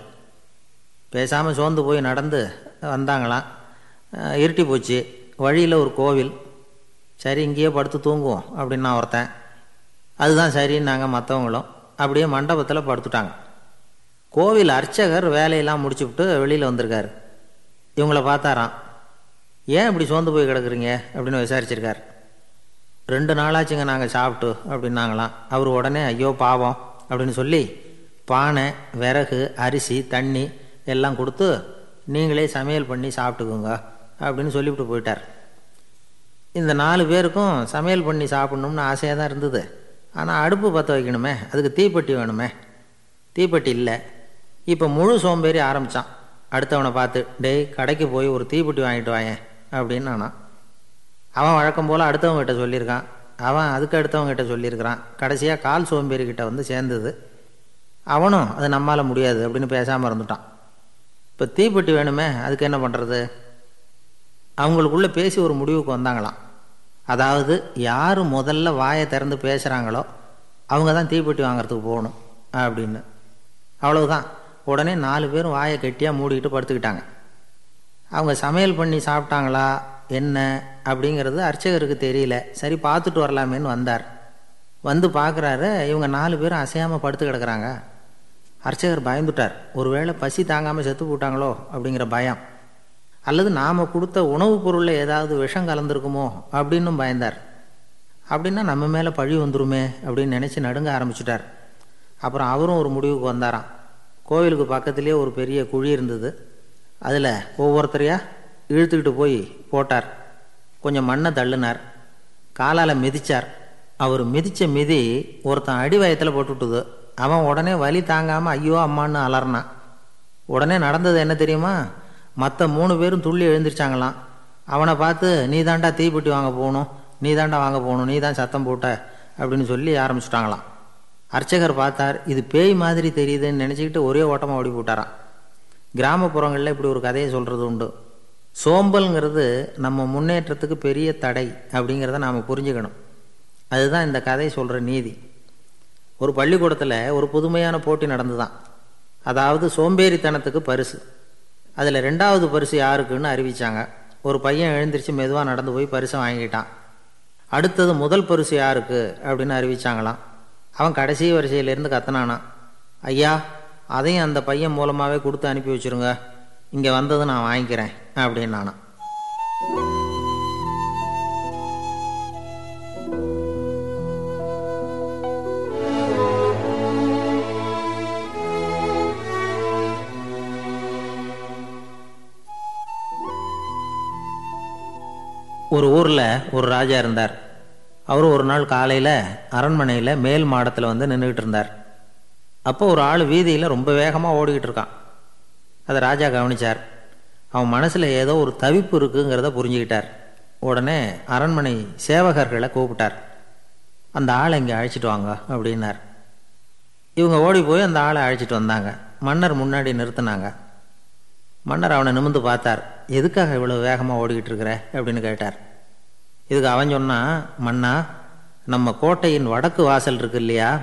பேசாமல் சோர்ந்து போய் நடந்து வந்தாங்களாம். இருட்டி போச்சு. வழியில் ஒரு கோவில். சரி இங்கேயே படுத்து தூங்குவோம் அப்படின்னு நான் ஒருத்தன். அதுதான் சரின்னாங்க மற்றவங்களும் அப்படியே மண்டபத்தில் படுத்துட்டாங்க. கோவில் அர்ச்சகர் வேலையெல்லாம் முடிச்சுவிட்டு வெளியில் வந்திருக்காரு. இவங்கள பார்த்தாராம். ஏன் இப்படி சோர்ந்து போய் கிடக்குறீங்க? அப்படின்னு விசாரிச்சிருக்கார். ரெண்டு நாளாச்சுங்க நாங்கள் சாப்பிட்டு அப்படின்னாங்களாம். அவர் உடனே ஐயோ பாவம் அப்படின்னு சொல்லி பானை விறகு அரிசி தண்ணி எல்லாம் கொடுத்து நீங்களே சமையல் பண்ணி சாப்பிட்டுக்குங்க அப்படின்னு சொல்லிவிட்டு போயிட்டார். இந்த நாலு பேருக்கும் சமையல் பண்ணி சாப்பிட்ணும்னு ஆசையாக தான் இருந்தது. ஆனால் அடுப்பு பற்ற வைக்கணுமே அதுக்கு தீப்பெட்டி வேணுமே. தீப்பெட்டி இல்லை. இப்போ முழு சோம்பேறி ஆரம்பித்தான் அடுத்தவனை பார்த்து டேய் கடைக்கு போய் ஒரு தீப்பெட்டி வாங்கிட்டு வாயேன் அப்படின்னு நானா அவன் வழக்கம் போல் அடுத்தவங்ககிட்ட சொல்லியிருக்கான். அவன் அதுக்கு அடுத்தவங்ககிட்ட சொல்லியிருக்கிறான். கடைசியாக கால் சோம்பேறிக்கிட்ட வந்து சேர்ந்தது. அவனும் அது நம்மால் முடியாது அப்படின்னு பேசாமல் இருந்துட்டான். இப்போ தீப்பெட்டி வேணுமே அதுக்கு என்ன பண்ணுறது அவங்களுக்குள்ளே பேசி ஒரு முடிவுக்கு வந்தாங்களாம். அதாவது யார் முதல்ல வாயை திறந்து பேசுகிறாங்களோ அவங்க தான் தீப்பெட்டி வாங்கிறதுக்கு போகணும் அப்படின்னு. அவ்வளவுதான். உடனே நாலு பேரும் வாயை கெட்டியாக மூடிக்கிட்டு படுத்துக்கிட்டாங்க. அவங்க சமையல் பண்ணி சாப்பிட்டாங்களா என்ன அப்படிங்கிறது அர்ச்சகருக்கு தெரியல. சரி பார்த்துட்டு வரலாமேன்னு வந்தார். வந்து பார்க்குறாரு இவங்க நாலு பேரும் அசையாமல் படுத்து கிடக்குறாங்க. அர்ச்சகர் பயந்துட்டார். ஒருவேளை பசி தாங்காமல் செத்து போட்டாங்களோ அப்படிங்கிற பயம். அல்லது நாம் கொடுத்த உணவுப் பொருளில் ஏதாவது விஷம் கலந்துருக்குமோ அப்படின்னும் பயந்தார். அப்படின்னா நம்ம மேலே பழி வந்துருமே அப்படின்னு நினச்சி நடுங்க ஆரம்பிச்சிட்டார். அப்புறம் அவரும் ஒரு முடிவுக்கு வந்தாராம். கோவிலுக்கு பக்கத்துலேயே ஒரு பெரிய குழி இருந்தது. அதில் ஒவ்வொருத்தரையாக இழுத்துக்கிட்டு போய் போட்டார். கொஞ்சம் மண்ணை தள்ளுனார். காலால் மிதித்தார் அவர் மிதித்த மிதி ஒருத்தன் அடி வயத்தில் போட்டுவிட்டுது அவன் உடனே வலி தாங்காமல் ஐயோ அம்மான்னு அலறினான். உடனே நடந்தது என்ன தெரியுமா? மற்ற மூணு பேரும் துள்ளி எழுந்திரிச்சாங்களாம். அவனை பார்த்து நீ தாண்டா தீப்பெட்டி வாங்க போகணும். நீ தாண்டா வாங்க போகணும். நீ தான் சத்தம் போட்ட. அப்படின்னு சொல்லி ஆரம்பிச்சிட்டாங்களாம். அர்ச்சகர் பார்த்தார் இது பேய் மாதிரி தெரியுதுன்னு நினச்சிக்கிட்டு ஒரே ஓட்டமாக ஓடி போட்டாராம். கிராமப்புறங்களில் இப்படி ஒரு கதையை சொல்கிறது உண்டு. சோம்பல்ங்கிறது நம்ம முன்னேற்றத்துக்கு பெரிய தடை அப்படிங்கிறத நாம் புரிஞ்சுக்கணும். அதுதான் இந்த கதை சொல்கிற நீதி. ஒரு பள்ளிக்கூடத்தில் ஒரு புதுமையான போட்டி நடந்துதான். அதாவது சோம்பேறித்தனத்துக்கு பரிசு. அதில் ரெண்டாவது பரிசு யாருக்குன்னு அறிவிச்சாங்க. ஒரு பையன் எழுந்திரிச்சு மெதுவாக நடந்து போய் பரிசை வாங்கிட்டான் அடுத்தது முதல் பரிசு யாருக்கு அப்படின்னு அறிவிச்சாங்களாம். அவன் கடைசி வரிசையிலேருந்து கத்தனானான் ஐயா அதையும் அந்த பையன் மூலமாகவே கொடுத்து அனுப்பி வச்சிருங்க. இங்கே வந்தது நான் வாங்கிக்கிறேன் அப்படின்னு நானான் ஒரு ஊரில் ஒரு ராஜா இருந்தார். அவர் ஒரு நாள் காலையில் அரண்மனையில் மேல் மாடத்தில் வந்து நின்றுக்கிட்டு இருந்தார். அப்போ ஒரு ஆள் வீதியில் ரொம்ப வேகமாக ஓடிக்கிட்டு இருக்கான். அதை ராஜா கவனிச்சார். அவன் மனசில் ஏதோ ஒரு தவிப்பு இருக்குங்கிறத புரிஞ்சுக்கிட்டார். உடனே அரண்மனை சேவகர்களை கூப்பிட்டார். அந்த ஆளை இங்கே அழைச்சிட்டு வாங்க அப்படின்னார். இவங்க ஓடி போய் அந்த ஆளை அழைச்சிட்டு வந்தாங்க. மன்னர் முன்னாடி நிறுத்தினாங்க. மன்னர் அவனை நிமிந்து பார்த்தார். எதுக்காக இவ்வளோ வேகமாக ஓடிக்கிட்டு இருக்கிற? அப்படின்னு கேட்டார். இதுக்கு அவன் சொன்னான் மன்னா நம்ம கோட்டையின் வடக்கு வாசல் இருக்கு இல்லையா?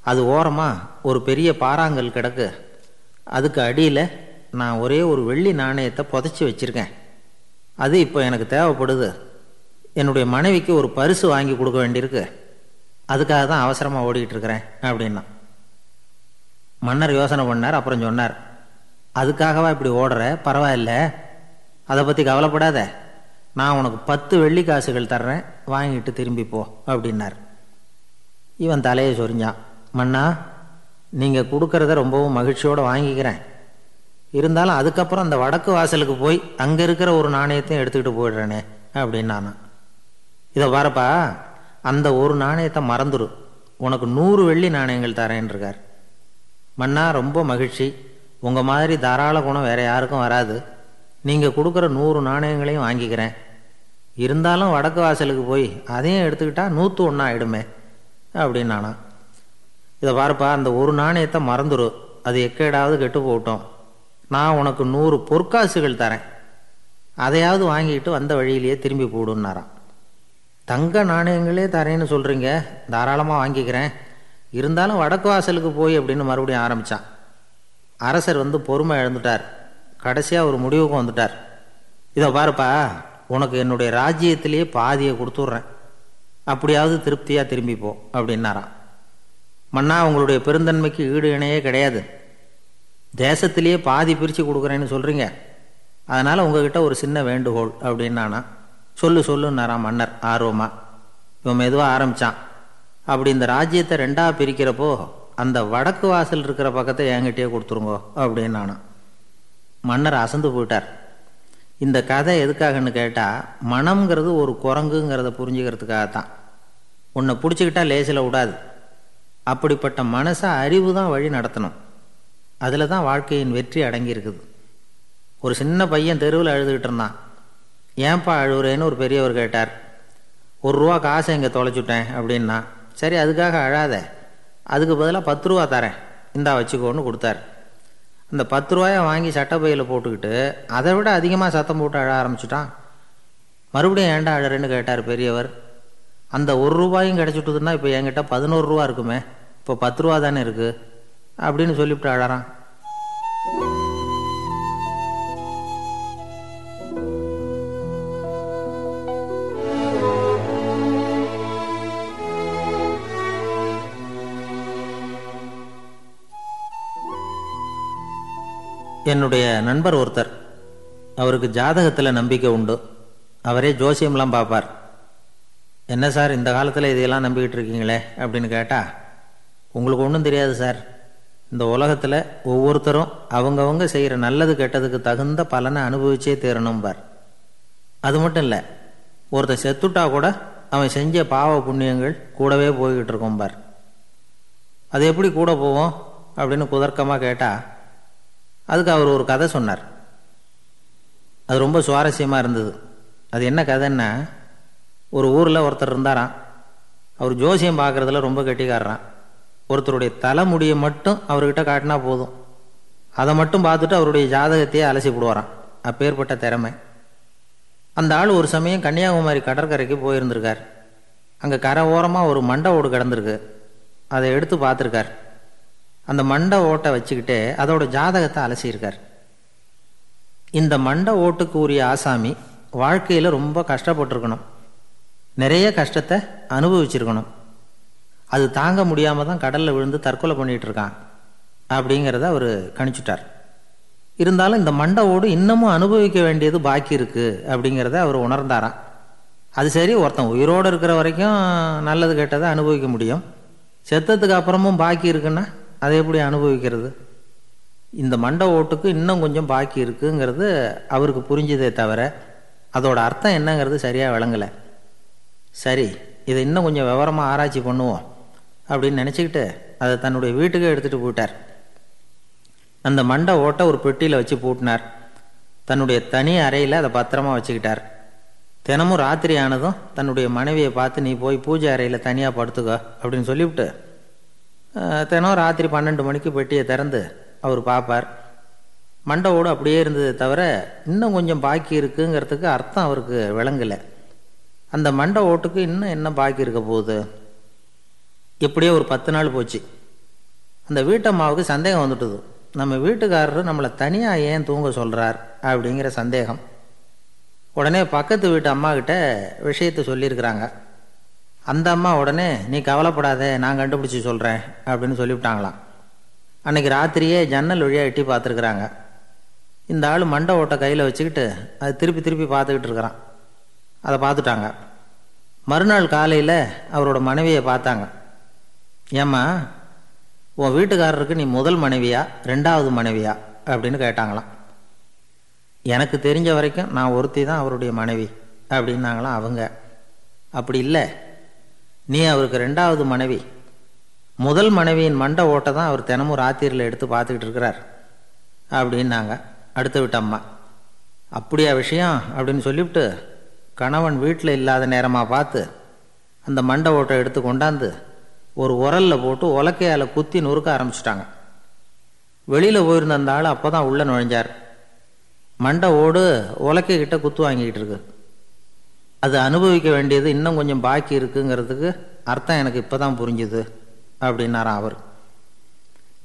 அது ஓரமாக ஒரு பெரிய பாறாங்கல் கிடக்கு. அதுக்கு அடியில் நான் ஒரே ஒரு வெள்ளி நாணயத்தை புதைச்சி வச்சுருக்கேன். அது இப்போ எனக்கு தேவைப்படுது. என்னுடைய மனைவிக்கு ஒரு பரிசு வாங்கி கொடுக்க வேண்டியிருக்கு. அதுக்காக தான் அவசரமாக ஓடிக்கிட்டு இருக்கிறேன் அப்படின்னா. மன்னர் யோசனை பண்ணார் அப்புறம் சொன்னார் அதுக்காகவா இப்படி ஓடுற? பரவாயில்ல. அதை பற்றி கவலைப்படாத. நான் உனக்கு பத்து வெள்ளி காசுகள் தர்றேன் வாங்கிட்டு திரும்பி போ அப்படின்னார். இவன் தலையை சொரிஞ்சான். மன்னா நீங்கள் கொடுக்கறத ரொம்பவும் மகிழ்ச்சியோடு வாங்கிக்கிறேன். இருந்தாலும் அதுக்கப்புறம் அந்த வடக்கு வாசலுக்கு போய் அங்கே இருக்கிற ஒரு நாணயத்தையும் எடுத்துக்கிட்டு போயிடுறேனே அப்படின்னு இதை பாருப்பா அந்த ஒரு நாணயத்தை மறந்துடு உனக்கு நூறு வெள்ளி நாணயங்கள் தரேன் இருக்கார் மன்னா ரொம்ப மகிழ்ச்சி. உங்கள் மாதிரி தாராள குணம் வேற யாருக்கும் வராது. நீங்கள் கொடுக்குற நூறு நாணயங்களையும் வாங்கிக்கிறேன். இருந்தாலும் வடக்கு வாசலுக்கு போய் அதையும் எடுத்துக்கிட்டா நூற்று ஒன்றா ஆயிடுமே அப்படின்னு நானா இதை பாருப்பா அந்த ஒரு நாணயத்தை மறந்துடு அது எக்கேடாவது கெட்டு போட்டோம் நான் உனக்கு நூறு பொற்காசுகள் தரேன். அதையாவது வாங்கிட்டு வந்த வழியிலேயே திரும்பி போடுன்னாராம். தங்க நாணயங்களே தரேன்னு சொல்கிறீங்க தாராளமாக வாங்கிக்கிறேன். இருந்தாலும் வடக்கு வாசலுக்கு போய் அப்படின்னு மறுபடியும் ஆரம்பித்தான் அரசர் வந்து பொறுமை இழந்துட்டார். கடைசியாக ஒரு முடிவுக்கு வந்துட்டார். இதை பாருப்பா உனக்கு என்னுடைய ராஜ்யத்திலேயே பாதியை கொடுத்துட்றேன். அப்படியாவது திருப்தியாக திரும்பிப்போ அப்படின்னாராம். மன்னா உங்களுடைய பெருந்தன்மைக்கு ஈடு இணையே கிடையாது. தேசத்திலேயே பாதி பிரித்து கொடுக்குறேன்னு சொல்கிறீங்க அதனால் உங்ககிட்ட ஒரு சின்ன வேண்டுகோள் அப்படின்னானா. சொல்லு சொல்லுன்னாராம் மன்னர் ஆர்வமாக இவன் மெதுவாக ஆரம்பித்தான் அப்படி இந்த ராஜ்யத்தை ரெண்டாக பிரிக்கிறப்போ அந்த வடக்கு வாசல் இருக்கிற பக்கத்தை என்கிட்டயே கொடுத்துருங்கோ அப்படின்னானான் மன்னர் அசந்து போயிட்டார். இந்த கதை எதுக்காகன்னு கேட்டால் மனம்ங்கிறது ஒரு குரங்குங்கிறத புரிஞ்சுக்கிறதுக்காக தான் உன்னை பிடிச்சிக்கிட்டா லேசில் விடாது. அப்படிப்பட்ட மனசை அறிவு தான் வழி நடத்தணும். அதில் தான் வாழ்க்கையின் வெற்றி அடங்கியிருக்குது. ஒரு சின்ன பையன் தெருவில் அழுதுகிட்டு இருந்தான். ஏன்பா அழுகுறேன்னு ஒரு பெரியவர் கேட்டார். ஒரு ரூபா காசை இங்கே தொலைச்சுட்டேன் அப்படின்னா சரி அதுக்காக அழாத. அதுக்கு பதிலாக பத்து ரூபா தரேன். இந்தா வச்சுக்கோன்னு கொடுத்தாரு. இந்த பத்து ரூபாயை வாங்கி சட்டப்பையில் போட்டுக்கிட்டு அதை விட அதிகமாக சத்தம் போட்டு அழ ஆரம்பிச்சிட்டான். மறுபடியும் ஏண்டா அழறேன்னு கேட்டார் பெரியவர். அந்த ஒரு ரூபாயும் கிடச்சிட்டுதுன்னா இப்போ என்கிட்ட பதினோரு ரூபா இருக்குமே இப்போ பத்து ரூபா தானே இருக்குது அப்படின்னு சொல்லிவிட்டு அழறான். என்னுடைய நண்பர் ஒருத்தர். அவருக்கு ஜாதகத்தில் நம்பிக்கை உண்டு. அவரே ஜோசியம்லாம் பார்ப்பார். என்ன சார் இந்த காலத்தில் இதையெல்லாம் நம்பிக்கிட்டு இருக்கீங்களே? அப்படின்னு கேட்டால் உங்களுக்கு ஒன்றும் தெரியாது சார். இந்த உலகத்தில் ஒவ்வொருத்தரும் அவங்கவங்க செய்கிற நல்லது கெட்டதுக்கு தகுந்த பலனை அனுபவிச்சே தீரணும் பார் அது மட்டும் இல்லை ஒருத்தன் செத்துட்டா கூட அவன் செஞ்ச பாவ புண்ணியங்கள் கூடவே போய்கிட்டு இருக்கோம் பார் அது எப்படி கூட போவோம்? அப்படின்னு குதர்க்கமாக கேட்டால் அதுக்கு அவர் ஒரு கதை சொன்னார். அது ரொம்ப சுவாரஸ்யமாக இருந்தது. அது என்ன கதைன்னா ஒரு ஊரில் ஒருத்தர் இருந்தாராம். அவர் ஜோசியம் பார்க்குறதுல ரொம்ப கெட்டிக்காரரான் ஒருத்தருடைய தலைமுடியை மட்டும் அவர்கிட்ட காட்டினா போதும். அதை மட்டும் பார்த்துட்டு அவருடைய ஜாதகத்தையே அலசி விடுவாராம் அப்பேற்பட்ட திறமை. அந்த ஆள் ஒரு சமயம் கன்னியாகுமரி கடற்கரைக்கு போயிருந்திருக்கார். அங்கே கரை ஓரமாக ஒரு மண்டை ஓடு கிடந்திருக்கு. அதை எடுத்து பார்த்துருக்கார். அந்த மண்டை ஓட்டை வச்சுக்கிட்டே அதோட ஜாதகத்தை அலசியிருக்கார். இந்த மண்டை ஓட்டுக்கு உரிய ஆசாமி வாழ்க்கையில் ரொம்ப கஷ்டப்பட்டிருக்கணும். நிறைய கஷ்டத்தை அனுபவிச்சிருக்கணும். அது தாங்க முடியாமல் தான் கடலில் விழுந்து தற்கொலை பண்ணிகிட்டு இருக்கான் அப்படிங்கிறத அவர் கணிச்சுட்டார். இருந்தாலும் இந்த மண்டை ஓடு இன்னமும் அனுபவிக்க வேண்டியது பாக்கி இருக்குது அப்படிங்கிறத அவர் உணர்ந்தாராம். அது சரி ஒருத்தன் உயிரோடு இருக்கிற வரைக்கும் நல்லது கெட்டதை அனுபவிக்க முடியும். செத்ததுக்கு அப்புறமும் பாக்கி இருக்குன்னா அதை எப்படி அனுபவிக்கிறது? இந்த மண்டை ஓட்டுக்கு இன்னும் கொஞ்சம் பாக்கி இருக்குங்கிறது அவருக்கு புரிஞ்சதே தவிர அதோட அர்த்தம் என்னங்கிறது சரியாக விளங்கலை. சரி இதை இன்னும் கொஞ்சம் விவரமாக ஆராய்ச்சி பண்ணுவோம் அப்படின்னு நினச்சிக்கிட்டு அதை தன்னுடைய வீட்டுக்கே எடுத்துகிட்டு போயிட்டார். அந்த மண்டை ஓட்டை ஒரு பெட்டியில் வச்சு பூட்டினார். தன்னுடைய தனி அறையில் அதை பத்திரமா வச்சுக்கிட்டார். தினமும் ராத்திரி ஆனதும் தன்னுடைய மனைவியை பார்த்து நீ போய் பூஜை அறையில் தனியாக படுத்துக்கோ அப்படின்னு சொல்லிவிட்டு தினம் ராத்திரி பன்னெண்டு மணிக்கு பெட்டியை திறந்து அவர் பார்ப்பார். மண்டவோடு அப்படியே இருந்தது தவிர இன்னும் கொஞ்சம் பாக்கி இருக்குங்கிறதுக்கு அர்த்தம் அவருக்கு விளங்கலை. அந்த மண்டை ஓட்டுக்கு இன்னும் என்ன பாக்கி இருக்க போகுது? எப்படியோ ஒரு பத்து நாள் போச்சு. அந்த வீட்டம்மாவுக்கு சந்தேகம் வந்துட்டுது. நம்ம வீட்டுக்காரரு நம்மளை தனியாக ஏன் தூங்க சொல்கிறார் அப்படிங்கிற சந்தேகம். உடனே பக்கத்து வீட்டு அம்மாக்கிட்ட விஷயத்தை சொல்லியிருக்கிறாங்க. அந்த அம்மா உடனே நீ கவலைப்படாத நான் கண்டுபிடிச்சி சொல்கிறேன் அப்படின்னு சொல்லிவிட்டாங்களாம். அன்னைக்கு ராத்திரியே ஜன்னல் வழியாக எட்டி பார்த்துருக்குறாங்க. இந்த ஆள் மண்டை ஓட்டை கையில் வச்சுக்கிட்டு அது திருப்பி திருப்பி பார்த்துக்கிட்டு இருக்கிறான். அதை பார்த்துட்டாங்க. மறுநாள் காலையில் அவரோட மனைவியை பார்த்தாங்க. ஏம்மா உன் வீட்டுக்காரருக்கு நீ முதல் மனைவியா ரெண்டாவது மனைவியா? அப்படின்னு கேட்டாங்களாம். எனக்கு தெரிஞ்ச வரைக்கும் நான் ஒருத்தி தான் அவருடைய மனைவி அப்படின்னாங்களாம் அவங்க. அப்படி இல்லை. நீ அவருக்கு ரெண்டாவது மனைவி. முதல் மனைவியின் மண்டை ஓட்டை தான் அவர் தினமும் ராத்திரியில் எடுத்து பார்த்துக்கிட்டு இருக்கிறார். அப்படின்னாங்க. அடுத்த விட்ட அம்மா. அப்படியா விஷயம் அப்படின்னு சொல்லிவிட்டு கணவன் வீட்டில் இல்லாத நேரமாக பார்த்து அந்த மண்டை ஓட்டை எடுத்து கொண்டாந்து ஒரு உரலில் போட்டு உலக்கையால் குத்தி நொறுக்க ஆரம்பிச்சிட்டாங்க. வெளியில் போயிருந்த அந்த ஆள் அப்போ தான் உள்ளே நுழைஞ்சார். மண்டை ஓடு உலக்கைக்கிட்ட குத்து வாங்கிக்கிட்டு இருக்கு. அது அனுபவிக்க வேண்டியது இன்னும் கொஞ்சம் பாக்கி இருக்குங்கிறதுக்கு அர்த்தம் எனக்கு இப்போ தான் புரிஞ்சுது அப்படின்னாராம் அவர்.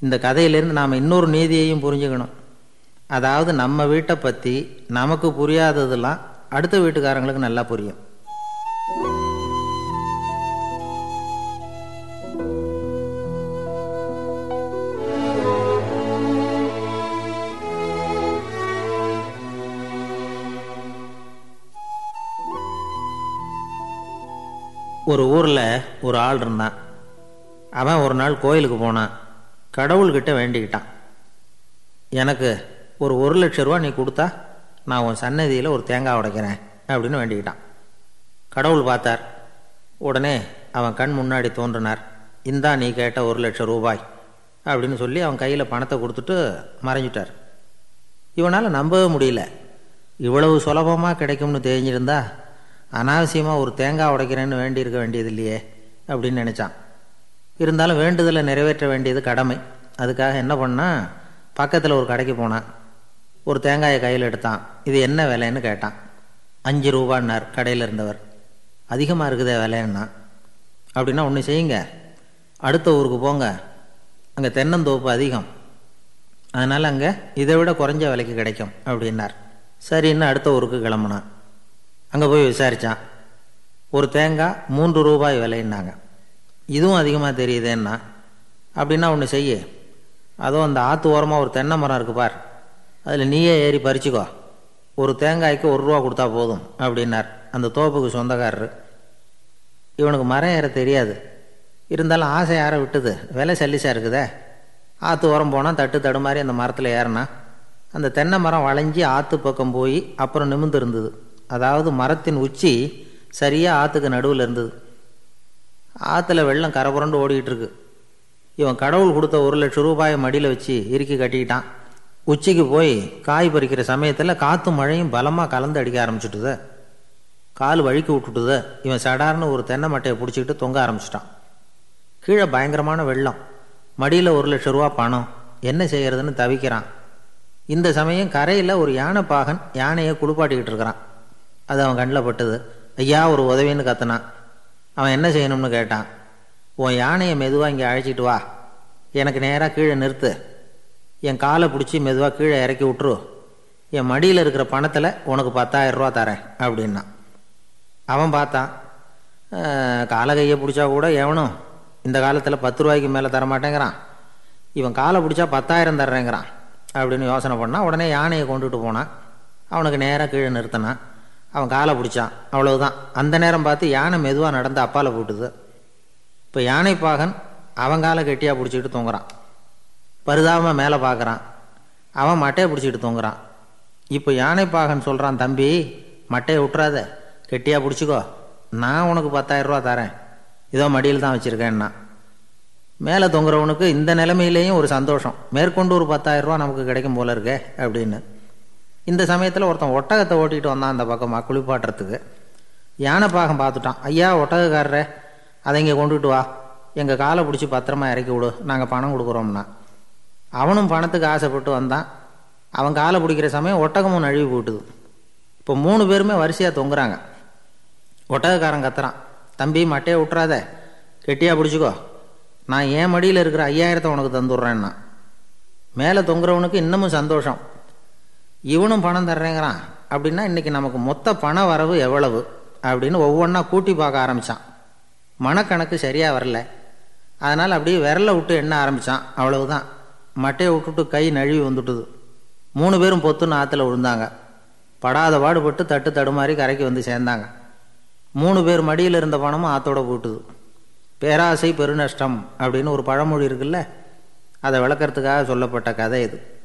இந்த கதையிலேருந்து நாம் இன்னொரு நீதியையும் புரிஞ்சுக்கணும். அதாவது நம்ம வீட்டை பற்றி நமக்கு புரியாததெல்லாம் அடுத்த வீட்டுக்காரங்களுக்கு நல்லா புரியும். ஒரு ஊரில் ஒரு ஆள் இருந்தான். அவன் ஒரு நாள் கோயிலுக்கு போனான். கடவுள்கிட்ட வேண்டிக்கிட்டான். எனக்கு ஒரு ஒரு லட்ச ரூபா நீ கொடுத்தா நான் உன் சன்னதியில் ஒரு தேங்காய் உடைக்கிறேன் அப்படின்னு வேண்டிக்கிட்டான். கடவுள் பார்த்தார். உடனே அவன் கண் முன்னாடி தோன்றினார். இந்தா நீ கேட்ட ஒரு லட்சம் ரூபாய் அப்படின்னு சொல்லி அவன் கையில் பணத்தை கொடுத்துட்டு மறைஞ்சிட்டார். இவனால் நம்பவே முடியல. இவ்வளவு சுலபமாக கிடைக்கும்னு தெரிஞ்சிருந்தா அனாவசியமாக ஒரு தேங்காய் உடைக்கிறேன்னு வேண்டியிருக்க வேண்டியது இல்லையே அப்படின்னு நினச்சான். இருந்தாலும் வேண்டுதலை நிறைவேற்ற வேண்டியது கடமை. அதுக்காக என்ன பண்ணால் பக்கத்தில் ஒரு கடைக்கு போனான். ஒரு தேங்காயை கையில் எடுத்தான். இது என்ன விலைன்னு கேட்டான். அஞ்சு ரூபான்னார் கடையில் இருந்தவர். அதிகமாக இருக்குதே விலைன்னா. அப்படின்னா ஒன்று செய்யுங்க. அடுத்த ஊருக்கு போங்க. அங்கே தென்னந்தோப்பு அதிகம். அதனால் அங்கே இதை விட குறைஞ்ச விலைக்கு கிடைக்கும் அப்படின்னார். சரின்னு அடுத்த ஊருக்கு கிளம்புனான். அங்கே போய் விசாரித்தான் ஒரு தேங்காய் மூன்று ரூபாய் விலைன்னாங்க. இதுவும் அதிகமாக தெரியுதேன்னா அப்படின்னா ஒன்று செய்ய. அதுவும் அந்த ஆற்று ஓரமாக ஒரு தென்னை மரம் இருக்கு பார். அதில் நீயே ஏறி பறிச்சுக்கோ. ஒரு தேங்காய்க்கு ஒரு ரூபா கொடுத்தா போதும் அப்படின்னார். அந்த தோப்புக்கு சொந்தக்காரர். இவனுக்கு மரம் ஏற தெரியாது. இருந்தாலும் ஆசை யாரை விட்டுது? விலை சல்லிசாக இருக்குதே. ஆற்று ஓரம் போனால் தட்டு தடு மாதிரி அந்த மரத்தில் ஏறினா அந்த தென்னை மரம் வளைஞ்சி ஆற்று பக்கம் போய் அப்புறம் நிமிந்து இருந்தது. அதாவது மரத்தின் உச்சி சரியாக ஆற்றுக்கு நடுவில் இருந்தது. ஆற்றுல வெள்ளம் கரபுரண்டு ஓடிக்கிட்டு இருக்கு இவன் கடவுள் கொடுத்த ஒரு லட்சம் ரூபாயை மடியில் வச்சு இறுக்கி கட்டிக்கிட்டான். உச்சிக்கு போய் காய் பறிக்கிற சமயத்தில் காற்று மழையும் பலமாக கலந்து அடிக்க ஆரம்பிச்சுட்டுது. கால் வழுக்கி விட்டுட்டுது. இவன் சடார்னு ஒரு தென்னை மட்டையை பிடிச்சிக்கிட்டு தொங்க ஆரம்பிச்சிட்டான். கீழே பயங்கரமான வெள்ளம். மடியில் ஒரு லட்சம் ரூபா பணம். என்ன செய்கிறதுன்னு தவிக்கிறான். இந்த சமயம் கரையில் ஒரு யானை பாகன் யானையை குளிப்பாட்டிக்கிட்டு இருக்கிறான். அது அவன் கண்ணில் பட்டது. ஐயா ஒரு உதவின்னு கத்துனான் அவன் என்ன செய்யணும்னு கேட்டான். உன் யானையை மெதுவாக இங்கே அழைச்சிட்டு வா. எனக்கு நேராக கீழே நிறுத்து. என் காலை பிடிச்சி மெதுவாக கீழே இறக்கி விட்ரு என் மடியில் இருக்கிற பணத்தில் உனக்கு பத்தாயிரம் ரூபா தரேன் அப்படின்னா. அவன் பார்த்தான். காலை கையை பிடிச்சா கூட எவனும் இந்த காலத்தில் பத்து ரூபாய்க்கு மேலே தரமாட்டேங்கிறான். இவன் காலை பிடிச்சா பத்தாயிரம் தர்றேங்கிறான் அப்படின்னு யோசனை பண்ணால் உடனே யானையை கொண்டுட்டு போனான். அவனுக்கு நேராக கீழே நிறுத்தினான். அவன் காலை பிடிச்சான். அவ்வளவுதான். அந்த நேரம் பார்த்து யானை மெதுவாக நடந்து அப்பால போட்டுது. இப்போ யானை பாகன் அவன் காலை கெட்டியாக பிடிச்சிக்கிட்டு தொங்குறான். பரிதாபமாக மேலே பார்க்குறான் அவன் மட்டையை பிடிச்சிக்கிட்டு தொங்குறான். இப்போ யானை பாகன் சொல்கிறான் தம்பி மட்டையை விட்டுறாத கெட்டியாக பிடிச்சிக்கோ. நான் உனக்கு பத்தாயிரம் தரேன். இதோ மடியில் தான் வச்சுருக்கேன்னா. மேலே தொங்குறவனுக்கு இந்த நிலைமையிலேயும் ஒரு சந்தோஷம். மேற்கொண்டு ஒரு பத்தாயிரம் நமக்கு கிடைக்கும் போல இருக்கே அப்படின்னு. இந்த சமயத்தில் ஒருத்தன் ஒட்டகத்தை ஓட்டிகிட்டு வந்தான் அந்த பக்கமாக குளிப்பாட்டுறதுக்கு. யானை பாகம் பார்த்துட்டான். ஐயா ஒட்டகக்காரரே அதை இங்கே கொண்டுட்டு வா. எங்கள் காலை பிடிச்சி பத்திரமா இறக்கி விடு. நாங்கள் பணம் கொடுக்குறோம்னா. அவனும் பணத்துக்கு ஆசைப்பட்டு வந்தான். அவன் காலை பிடிக்கிற சமயம் ஒட்டகமும் நழுவி போட்டுது இப்போ மூணு பேருமே வரிசையாக தொங்குறாங்க. ஒட்டகக்காரன் கத்துறான். தம்பி மட்டையை விட்டுறாத கெட்டியாக பிடிச்சிக்கோ. நான் ஏன் மடியில் இருக்கிற ஐயாயிரத்தை உனக்கு தந்துடுறேன்னா. மேலே தொங்குறவனுக்கு இன்னமும் சந்தோஷம். இவனும் பணம் தர்றேங்கிறான். அப்படின்னா இன்னைக்கு நமக்கு மொத்த பண வரவு எவ்வளவு? அப்படின்னு ஒவ்வொன்றா கூட்டி பார்க்க ஆரம்பித்தான் மனக்கணக்கு சரியாக வரல. அதனால் அப்படியே விரலை விட்டு எண்ண ஆரம்பித்தான் அவ்வளவுதான். மட்டையை விட்டுட்டு கை நழுவி வந்துட்டுது. மூணு பேரும் பொத்துன்னு ஆற்றுல விழுந்தாங்க. படாத பாடுபட்டு தட்டு தடுமாறி கரைக்கு வந்து சேர்ந்தாங்க. மூணு பேர் மடியில் இருந்த பணமும் ஆத்தோட போட்டுது. பேராசை பெருநஷ்டம் அப்படின்னு ஒரு பழமொழி இருக்குல்ல? அதை விளக்கறதுக்காக சொல்லப்பட்ட கதை இது.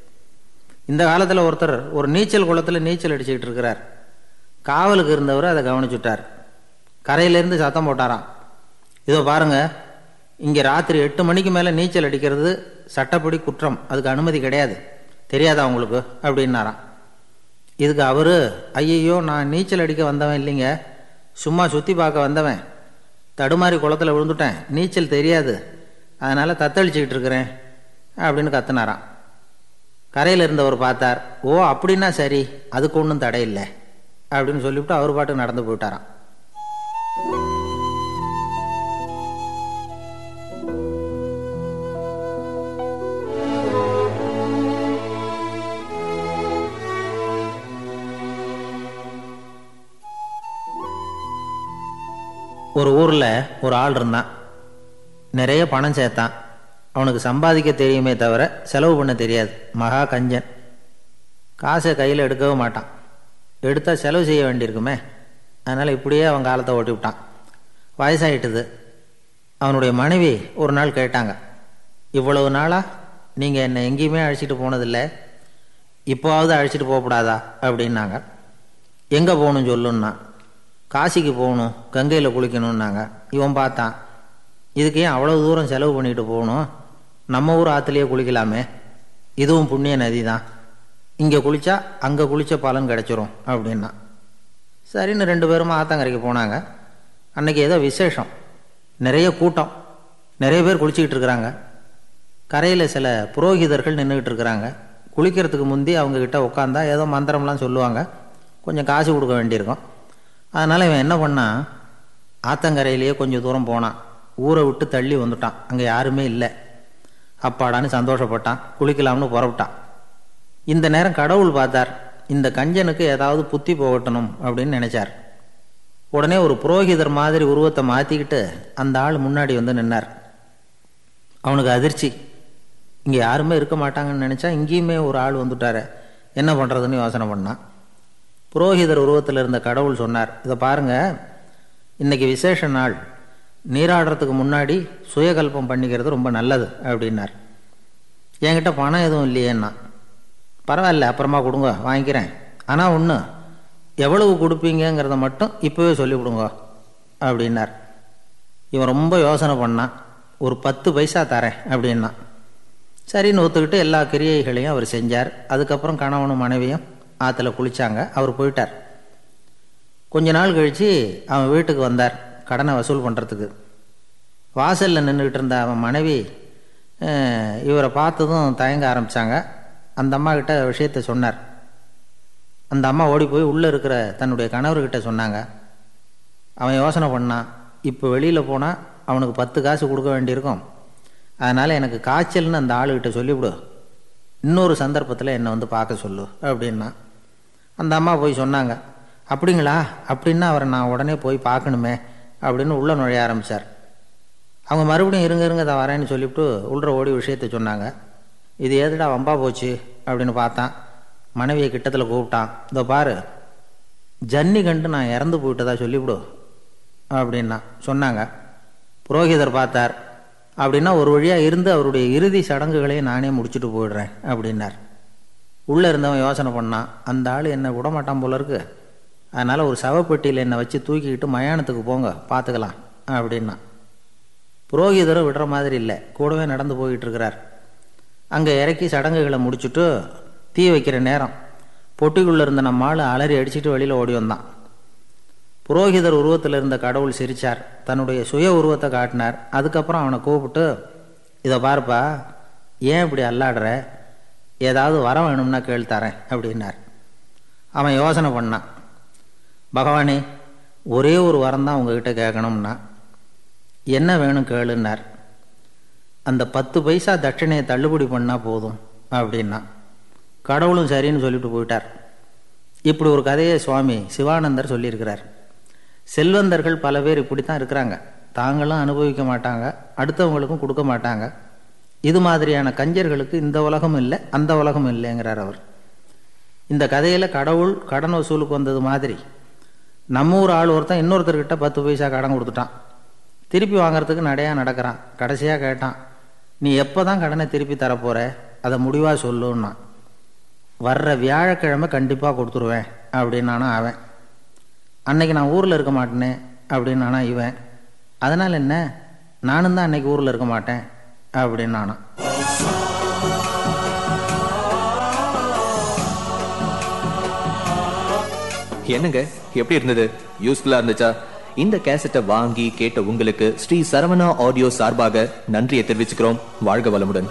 இந்த காலத்தில் ஒருத்தர் ஒரு நீச்சல் குளத்தில் நீச்சல் அடிச்சுக்கிட்டு இருக்கிறார். காவலுக்கு இருந்தவர் அதை கவனிச்சுட்டார். கரையிலேருந்து சத்தம் போட்டாராம். இதோ பாருங்க இங்கே ராத்திரி எட்டு மணிக்கு மேலே நீச்சல் அடிக்கிறது சட்டப்படி குற்றம். அதுக்கு அனுமதி கிடையாது. தெரியாதா உங்களுக்கு? அப்படின்னாராம். இதுக்கு அவர் ஐயையோ நான் நீச்சல் அடிக்க வந்தவன் இல்லைங்க. சும்மா சுற்றி பார்க்க வந்தவன். தடுமாறி குளத்துல விழுந்துட்டேன். நீச்சல் தெரியாது. அதனால் தத்தளிச்சுக்கிட்டு இருக்கிறேன். அப்படின்னு கத்துனாராம். கரையில் இருந்தவர் பார்த்தார் ஓ அப்படின்னா சரி அதுக்கு ஒன்றும் தடை இல்லை அப்படின்னு சொல்லிவிட்டு அவர் பாட்டு நடந்து போயிட்டாராம். ஒரு ஊரில் ஒரு ஆள் இருந்தான். நிறைய பணம் சேர்த்தான். அவனுக்கு சம்பாதிக்க தெரியுமே தவிர செலவு பண்ண தெரியாது. மகா கஞ்சன். காசை கையில் எடுக்கவே மாட்டான். எடுத்தால் செலவு செய்ய வேண்டியிருக்குமே. அதனால் இப்படியே அவன் காலத்தை ஓட்டி விட்டான். வயசாயிட்டுது. அவனுடைய மனைவி ஒரு நாள் கேட்டாங்க இவ்வளவு நாளாக நீங்கள் என்னை எங்கேயுமே அழைச்சிட்டு போனதில்லை. இப்போவாவது அழைச்சிட்டு போகக்கூடாதா அப்படின்னாங்க. எங்கே போகணும் சொல்லுன்னா காசிக்கு போகணும் கங்கையில் குளிக்கணும்னாங்க. இவன் பார்த்தான் இதுக்கு ஏன் அவ்வளோ தூரம் செலவு பண்ணிட்டு போகணும்? நம்ம ஊர் ஆற்றுலேயே குளிக்கலாமே. இதுவும் புண்ணிய நதி தான் இங்கே குளித்தா அங்கே குளித்த பலன் கிடச்சிரும் அப்படின்னா. சரின்னு ரெண்டு பேரும் ஆத்தங்கரைக்கு போனாங்க. அன்னைக்கு ஏதோ விசேஷம். நிறைய கூட்டம். நிறைய பேர் குளிச்சுக்கிட்டு இருக்கிறாங்க. கரையில் சில புரோகிதர்கள் நின்றுக்கிட்டு இருக்கிறாங்க. குளிக்கிறதுக்கு முந்தி அவங்கக்கிட்ட உட்காந்தா ஏதோ மந்திரம்லாம் சொல்லுவாங்க. கொஞ்சம் காசு கொடுக்க வேண்டியிருக்கும். அதனால் இவன் என்ன பண்ணான் ஆத்தங்கரையிலேயே கொஞ்சம் தூரம் போனான். ஊரை விட்டு தள்ளி வந்துட்டான். அங்கே யாருமே இல்லை. அப்பாடான்னு சந்தோஷப்பட்டான். குளிக்கலாம்னு புறப்பட்டான். இந்த நேரம் கடவுள் பார்த்தார் இந்த கஞ்சனுக்கு ஏதாவது புத்தி போகட்டணும் அப்படின்னு நினைச்சார். உடனே ஒரு புரோகிதர் மாதிரி உருவத்தை மாற்றிக்கிட்டு அந்த ஆள் முன்னாடி வந்து நின்னார். அவனுக்கு அதிர்ச்சி. இங்கே யாருமே இருக்க மாட்டாங்கன்னு நினச்சா இங்கேயுமே ஒரு ஆள் வந்துட்டார். என்ன பண்ணுறதுன்னு யோசனை பண்ணான் புரோகிதர் உருவத்தில் இருந்த கடவுள் சொன்னார் இதை பாருங்க இன்றைக்கி விசேஷ நாள். நீராடுறதுக்கு முன்னாடி சுயகல்பம் பண்ணிக்கிறது ரொம்ப நல்லது அப்படின்னார். என்கிட்ட பணம் எதுவும் இல்லையேன்னா பரவாயில்ல அப்புறமா கொடுங்க வாங்கிக்கிறேன். ஆனால் ஒன்று எவ்வளவு கொடுப்பீங்கங்கிறத மட்டும் இப்போவே சொல்லிவிடுங்க அப்படின்னார். இவன் ரொம்ப யோசனை பண்ணான் ஒரு பத்து பைசா தரேன் அப்படின்னா. சரின்னு ஒத்துக்கிட்டு எல்லா கிரியைகளையும் அவர் செஞ்சார். அதுக்கப்புறம் கணவனும் மனைவியும் ஆற்றுல குளித்தாங்க அவர் போயிட்டார். கொஞ்ச நாள் கழித்து அவன் வீட்டுக்கு வந்தார். கடனை வசூல் பண்ணுறதுக்கு வாசலில் நின்றுக்கிட்டு இருந்த அவன் மனைவி இவரை பார்த்ததும் தயங்க ஆரம்பித்தாங்க அந்த அம்மாக்கிட்ட விஷயத்த சொன்னார். அந்த அம்மா ஓடி போய் உள்ளே இருக்கிற தன்னுடைய கணவர்கிட்ட சொன்னாங்க. அவன் யோசனை பண்ணான். இப்போ வெளியில் போனால் அவனுக்கு பத்து காசு கொடுக்க வேண்டியிருக்கும். அதனால் எனக்கு காய்ச்சல்னு அந்த ஆளுகிட்ட சொல்லிவிடு. இன்னொரு சந்தர்ப்பத்தில் என்னை வந்து பார்க்க சொல்லு அப்படின்னா. அந்த அம்மா போய் சொன்னாங்க. அப்படிங்களா? அப்படின்னா அவரை நான் உடனே போய் பார்க்கணுமே. அப்படின்னு உள்ளே நுழைய ஆரம்பித்தார் அவங்க மறுபடியும் இருங்க இருங்க தான் வரேன்னு சொல்லிவிட்டு உள்ள ஓடி விஷயத்த சொன்னாங்க. இது ஏதுடா வம்பா போச்சு? அப்படின்னு பார்த்தான். மனைவியை கிட்டத்தில் கூப்பிட்டான். இதோ பாரு ஜன்னி கண்டு நான் இறந்து போயிட்டதா சொல்லிவிடு அப்படின்னா சொன்னாங்க. புரோகிதர் பார்த்தார். அப்படின்னா ஒரு வழியாக இருந்து அவருடைய இறுதி சடங்குகளையும் நானே முடிச்சுட்டு போயிடுறேன் அப்படின்னார். உள்ளே இருந்தவன் யோசனை பண்ணான். அந்த ஆள் என்னை விடமாட்டான் போல இருக்குது அதனால் ஒரு சவப்பெட்டியில் என்னை வச்சு தூக்கிக்கிட்டு மயானத்துக்கு போங்க பார்த்துக்கலாம் அப்படின்னா. புரோகிதரும் விடுற மாதிரி இல்லை கூடவே நடந்து போய்கிட்டு இருக்கிறார். அங்கே இறக்கி சடங்குகளை முடிச்சுட்டு தீ வைக்கிற நேரம். பொட்டிக்குள்ளே இருந்த நம்ம ஆள் அலறி அடிச்சுட்டு வெளியில் ஓடி வந்தான். புரோகிதர் உருவத்தில் இருந்த கடவுள் சிரிச்சார். தன்னுடைய சுய உருவத்தை காட்டினார். அதுக்கப்புறம் அவனை கூப்பிட்டு இதை பாருப்பா ஏன் இப்படி அல்லாடுற? ஏதாவது வர வேணும்னா கேள் தரேன் அப்படின்னார். அவன் யோசனை பண்ணான். பகவானே ஒரே ஒரு வரம் தான் உங்ககிட்ட கேட்கணும்னா என்ன வேணும் கேளுன்னார். அந்த பத்து பைசா தட்சிணையை தள்ளுபடி பண்ணால் போதும் அப்படின்னா கடவுளும் சரின்னு சொல்லிட்டு போயிட்டார். இப்படி ஒரு கதையை சுவாமி சிவானந்தர் சொல்லியிருக்கிறார். செல்வந்தர்கள் பல பேர் இப்படி தான் இருக்கிறாங்க. தாங்களும் அனுபவிக்க மாட்டாங்க அடுத்தவங்களுக்கும் கொடுக்க மாட்டாங்க. இது மாதிரியான கஞ்சர்களுக்கு இந்த உலகம் இல்லை அந்த உலகம் இல்லைங்கிறார் அவர். இந்த கதையில் கடவுள் கடன் வசூலுக்கு வந்தது மாதிரி நம்ம ஊர் ஆள் ஒருத்தன் இன்னொருத்தர்கிட்ட பத்து பைசா கடன் கொடுத்துட்டான். திருப்பி வாங்குறதுக்கு நடையாக நடக்கிறான். கடைசியாக கேட்டான் நீ எப்போ தான் கடனை திருப்பி தரப்போகிற அதை முடிவாக சொல்லுன்னா. வர்ற வியாழக்கிழமை கண்டிப்பாக கொடுத்துருவேன் அப்படின்னானா அவன். அன்னைக்கு நான் ஊரில் இருக்க மாட்டேனே அப்படின்னானா இவன். அதனால் என்ன? நானும் தான் அன்னைக்கு ஊரில் இருக்க மாட்டேன் அப்படின்னானா. என்னங்க? எப்படி இருந்தது? யூஸ்ஃபுல்லா இருந்துச்சா? இந்த கேசட்டை வாங்கி கேட்ட உங்களுக்கு ஸ்ரீ சரவணா ஆடியோ சார்பாக நன்றியை தெரிவிச்சுக்கிறோம். வாழ்க வளமுடன்.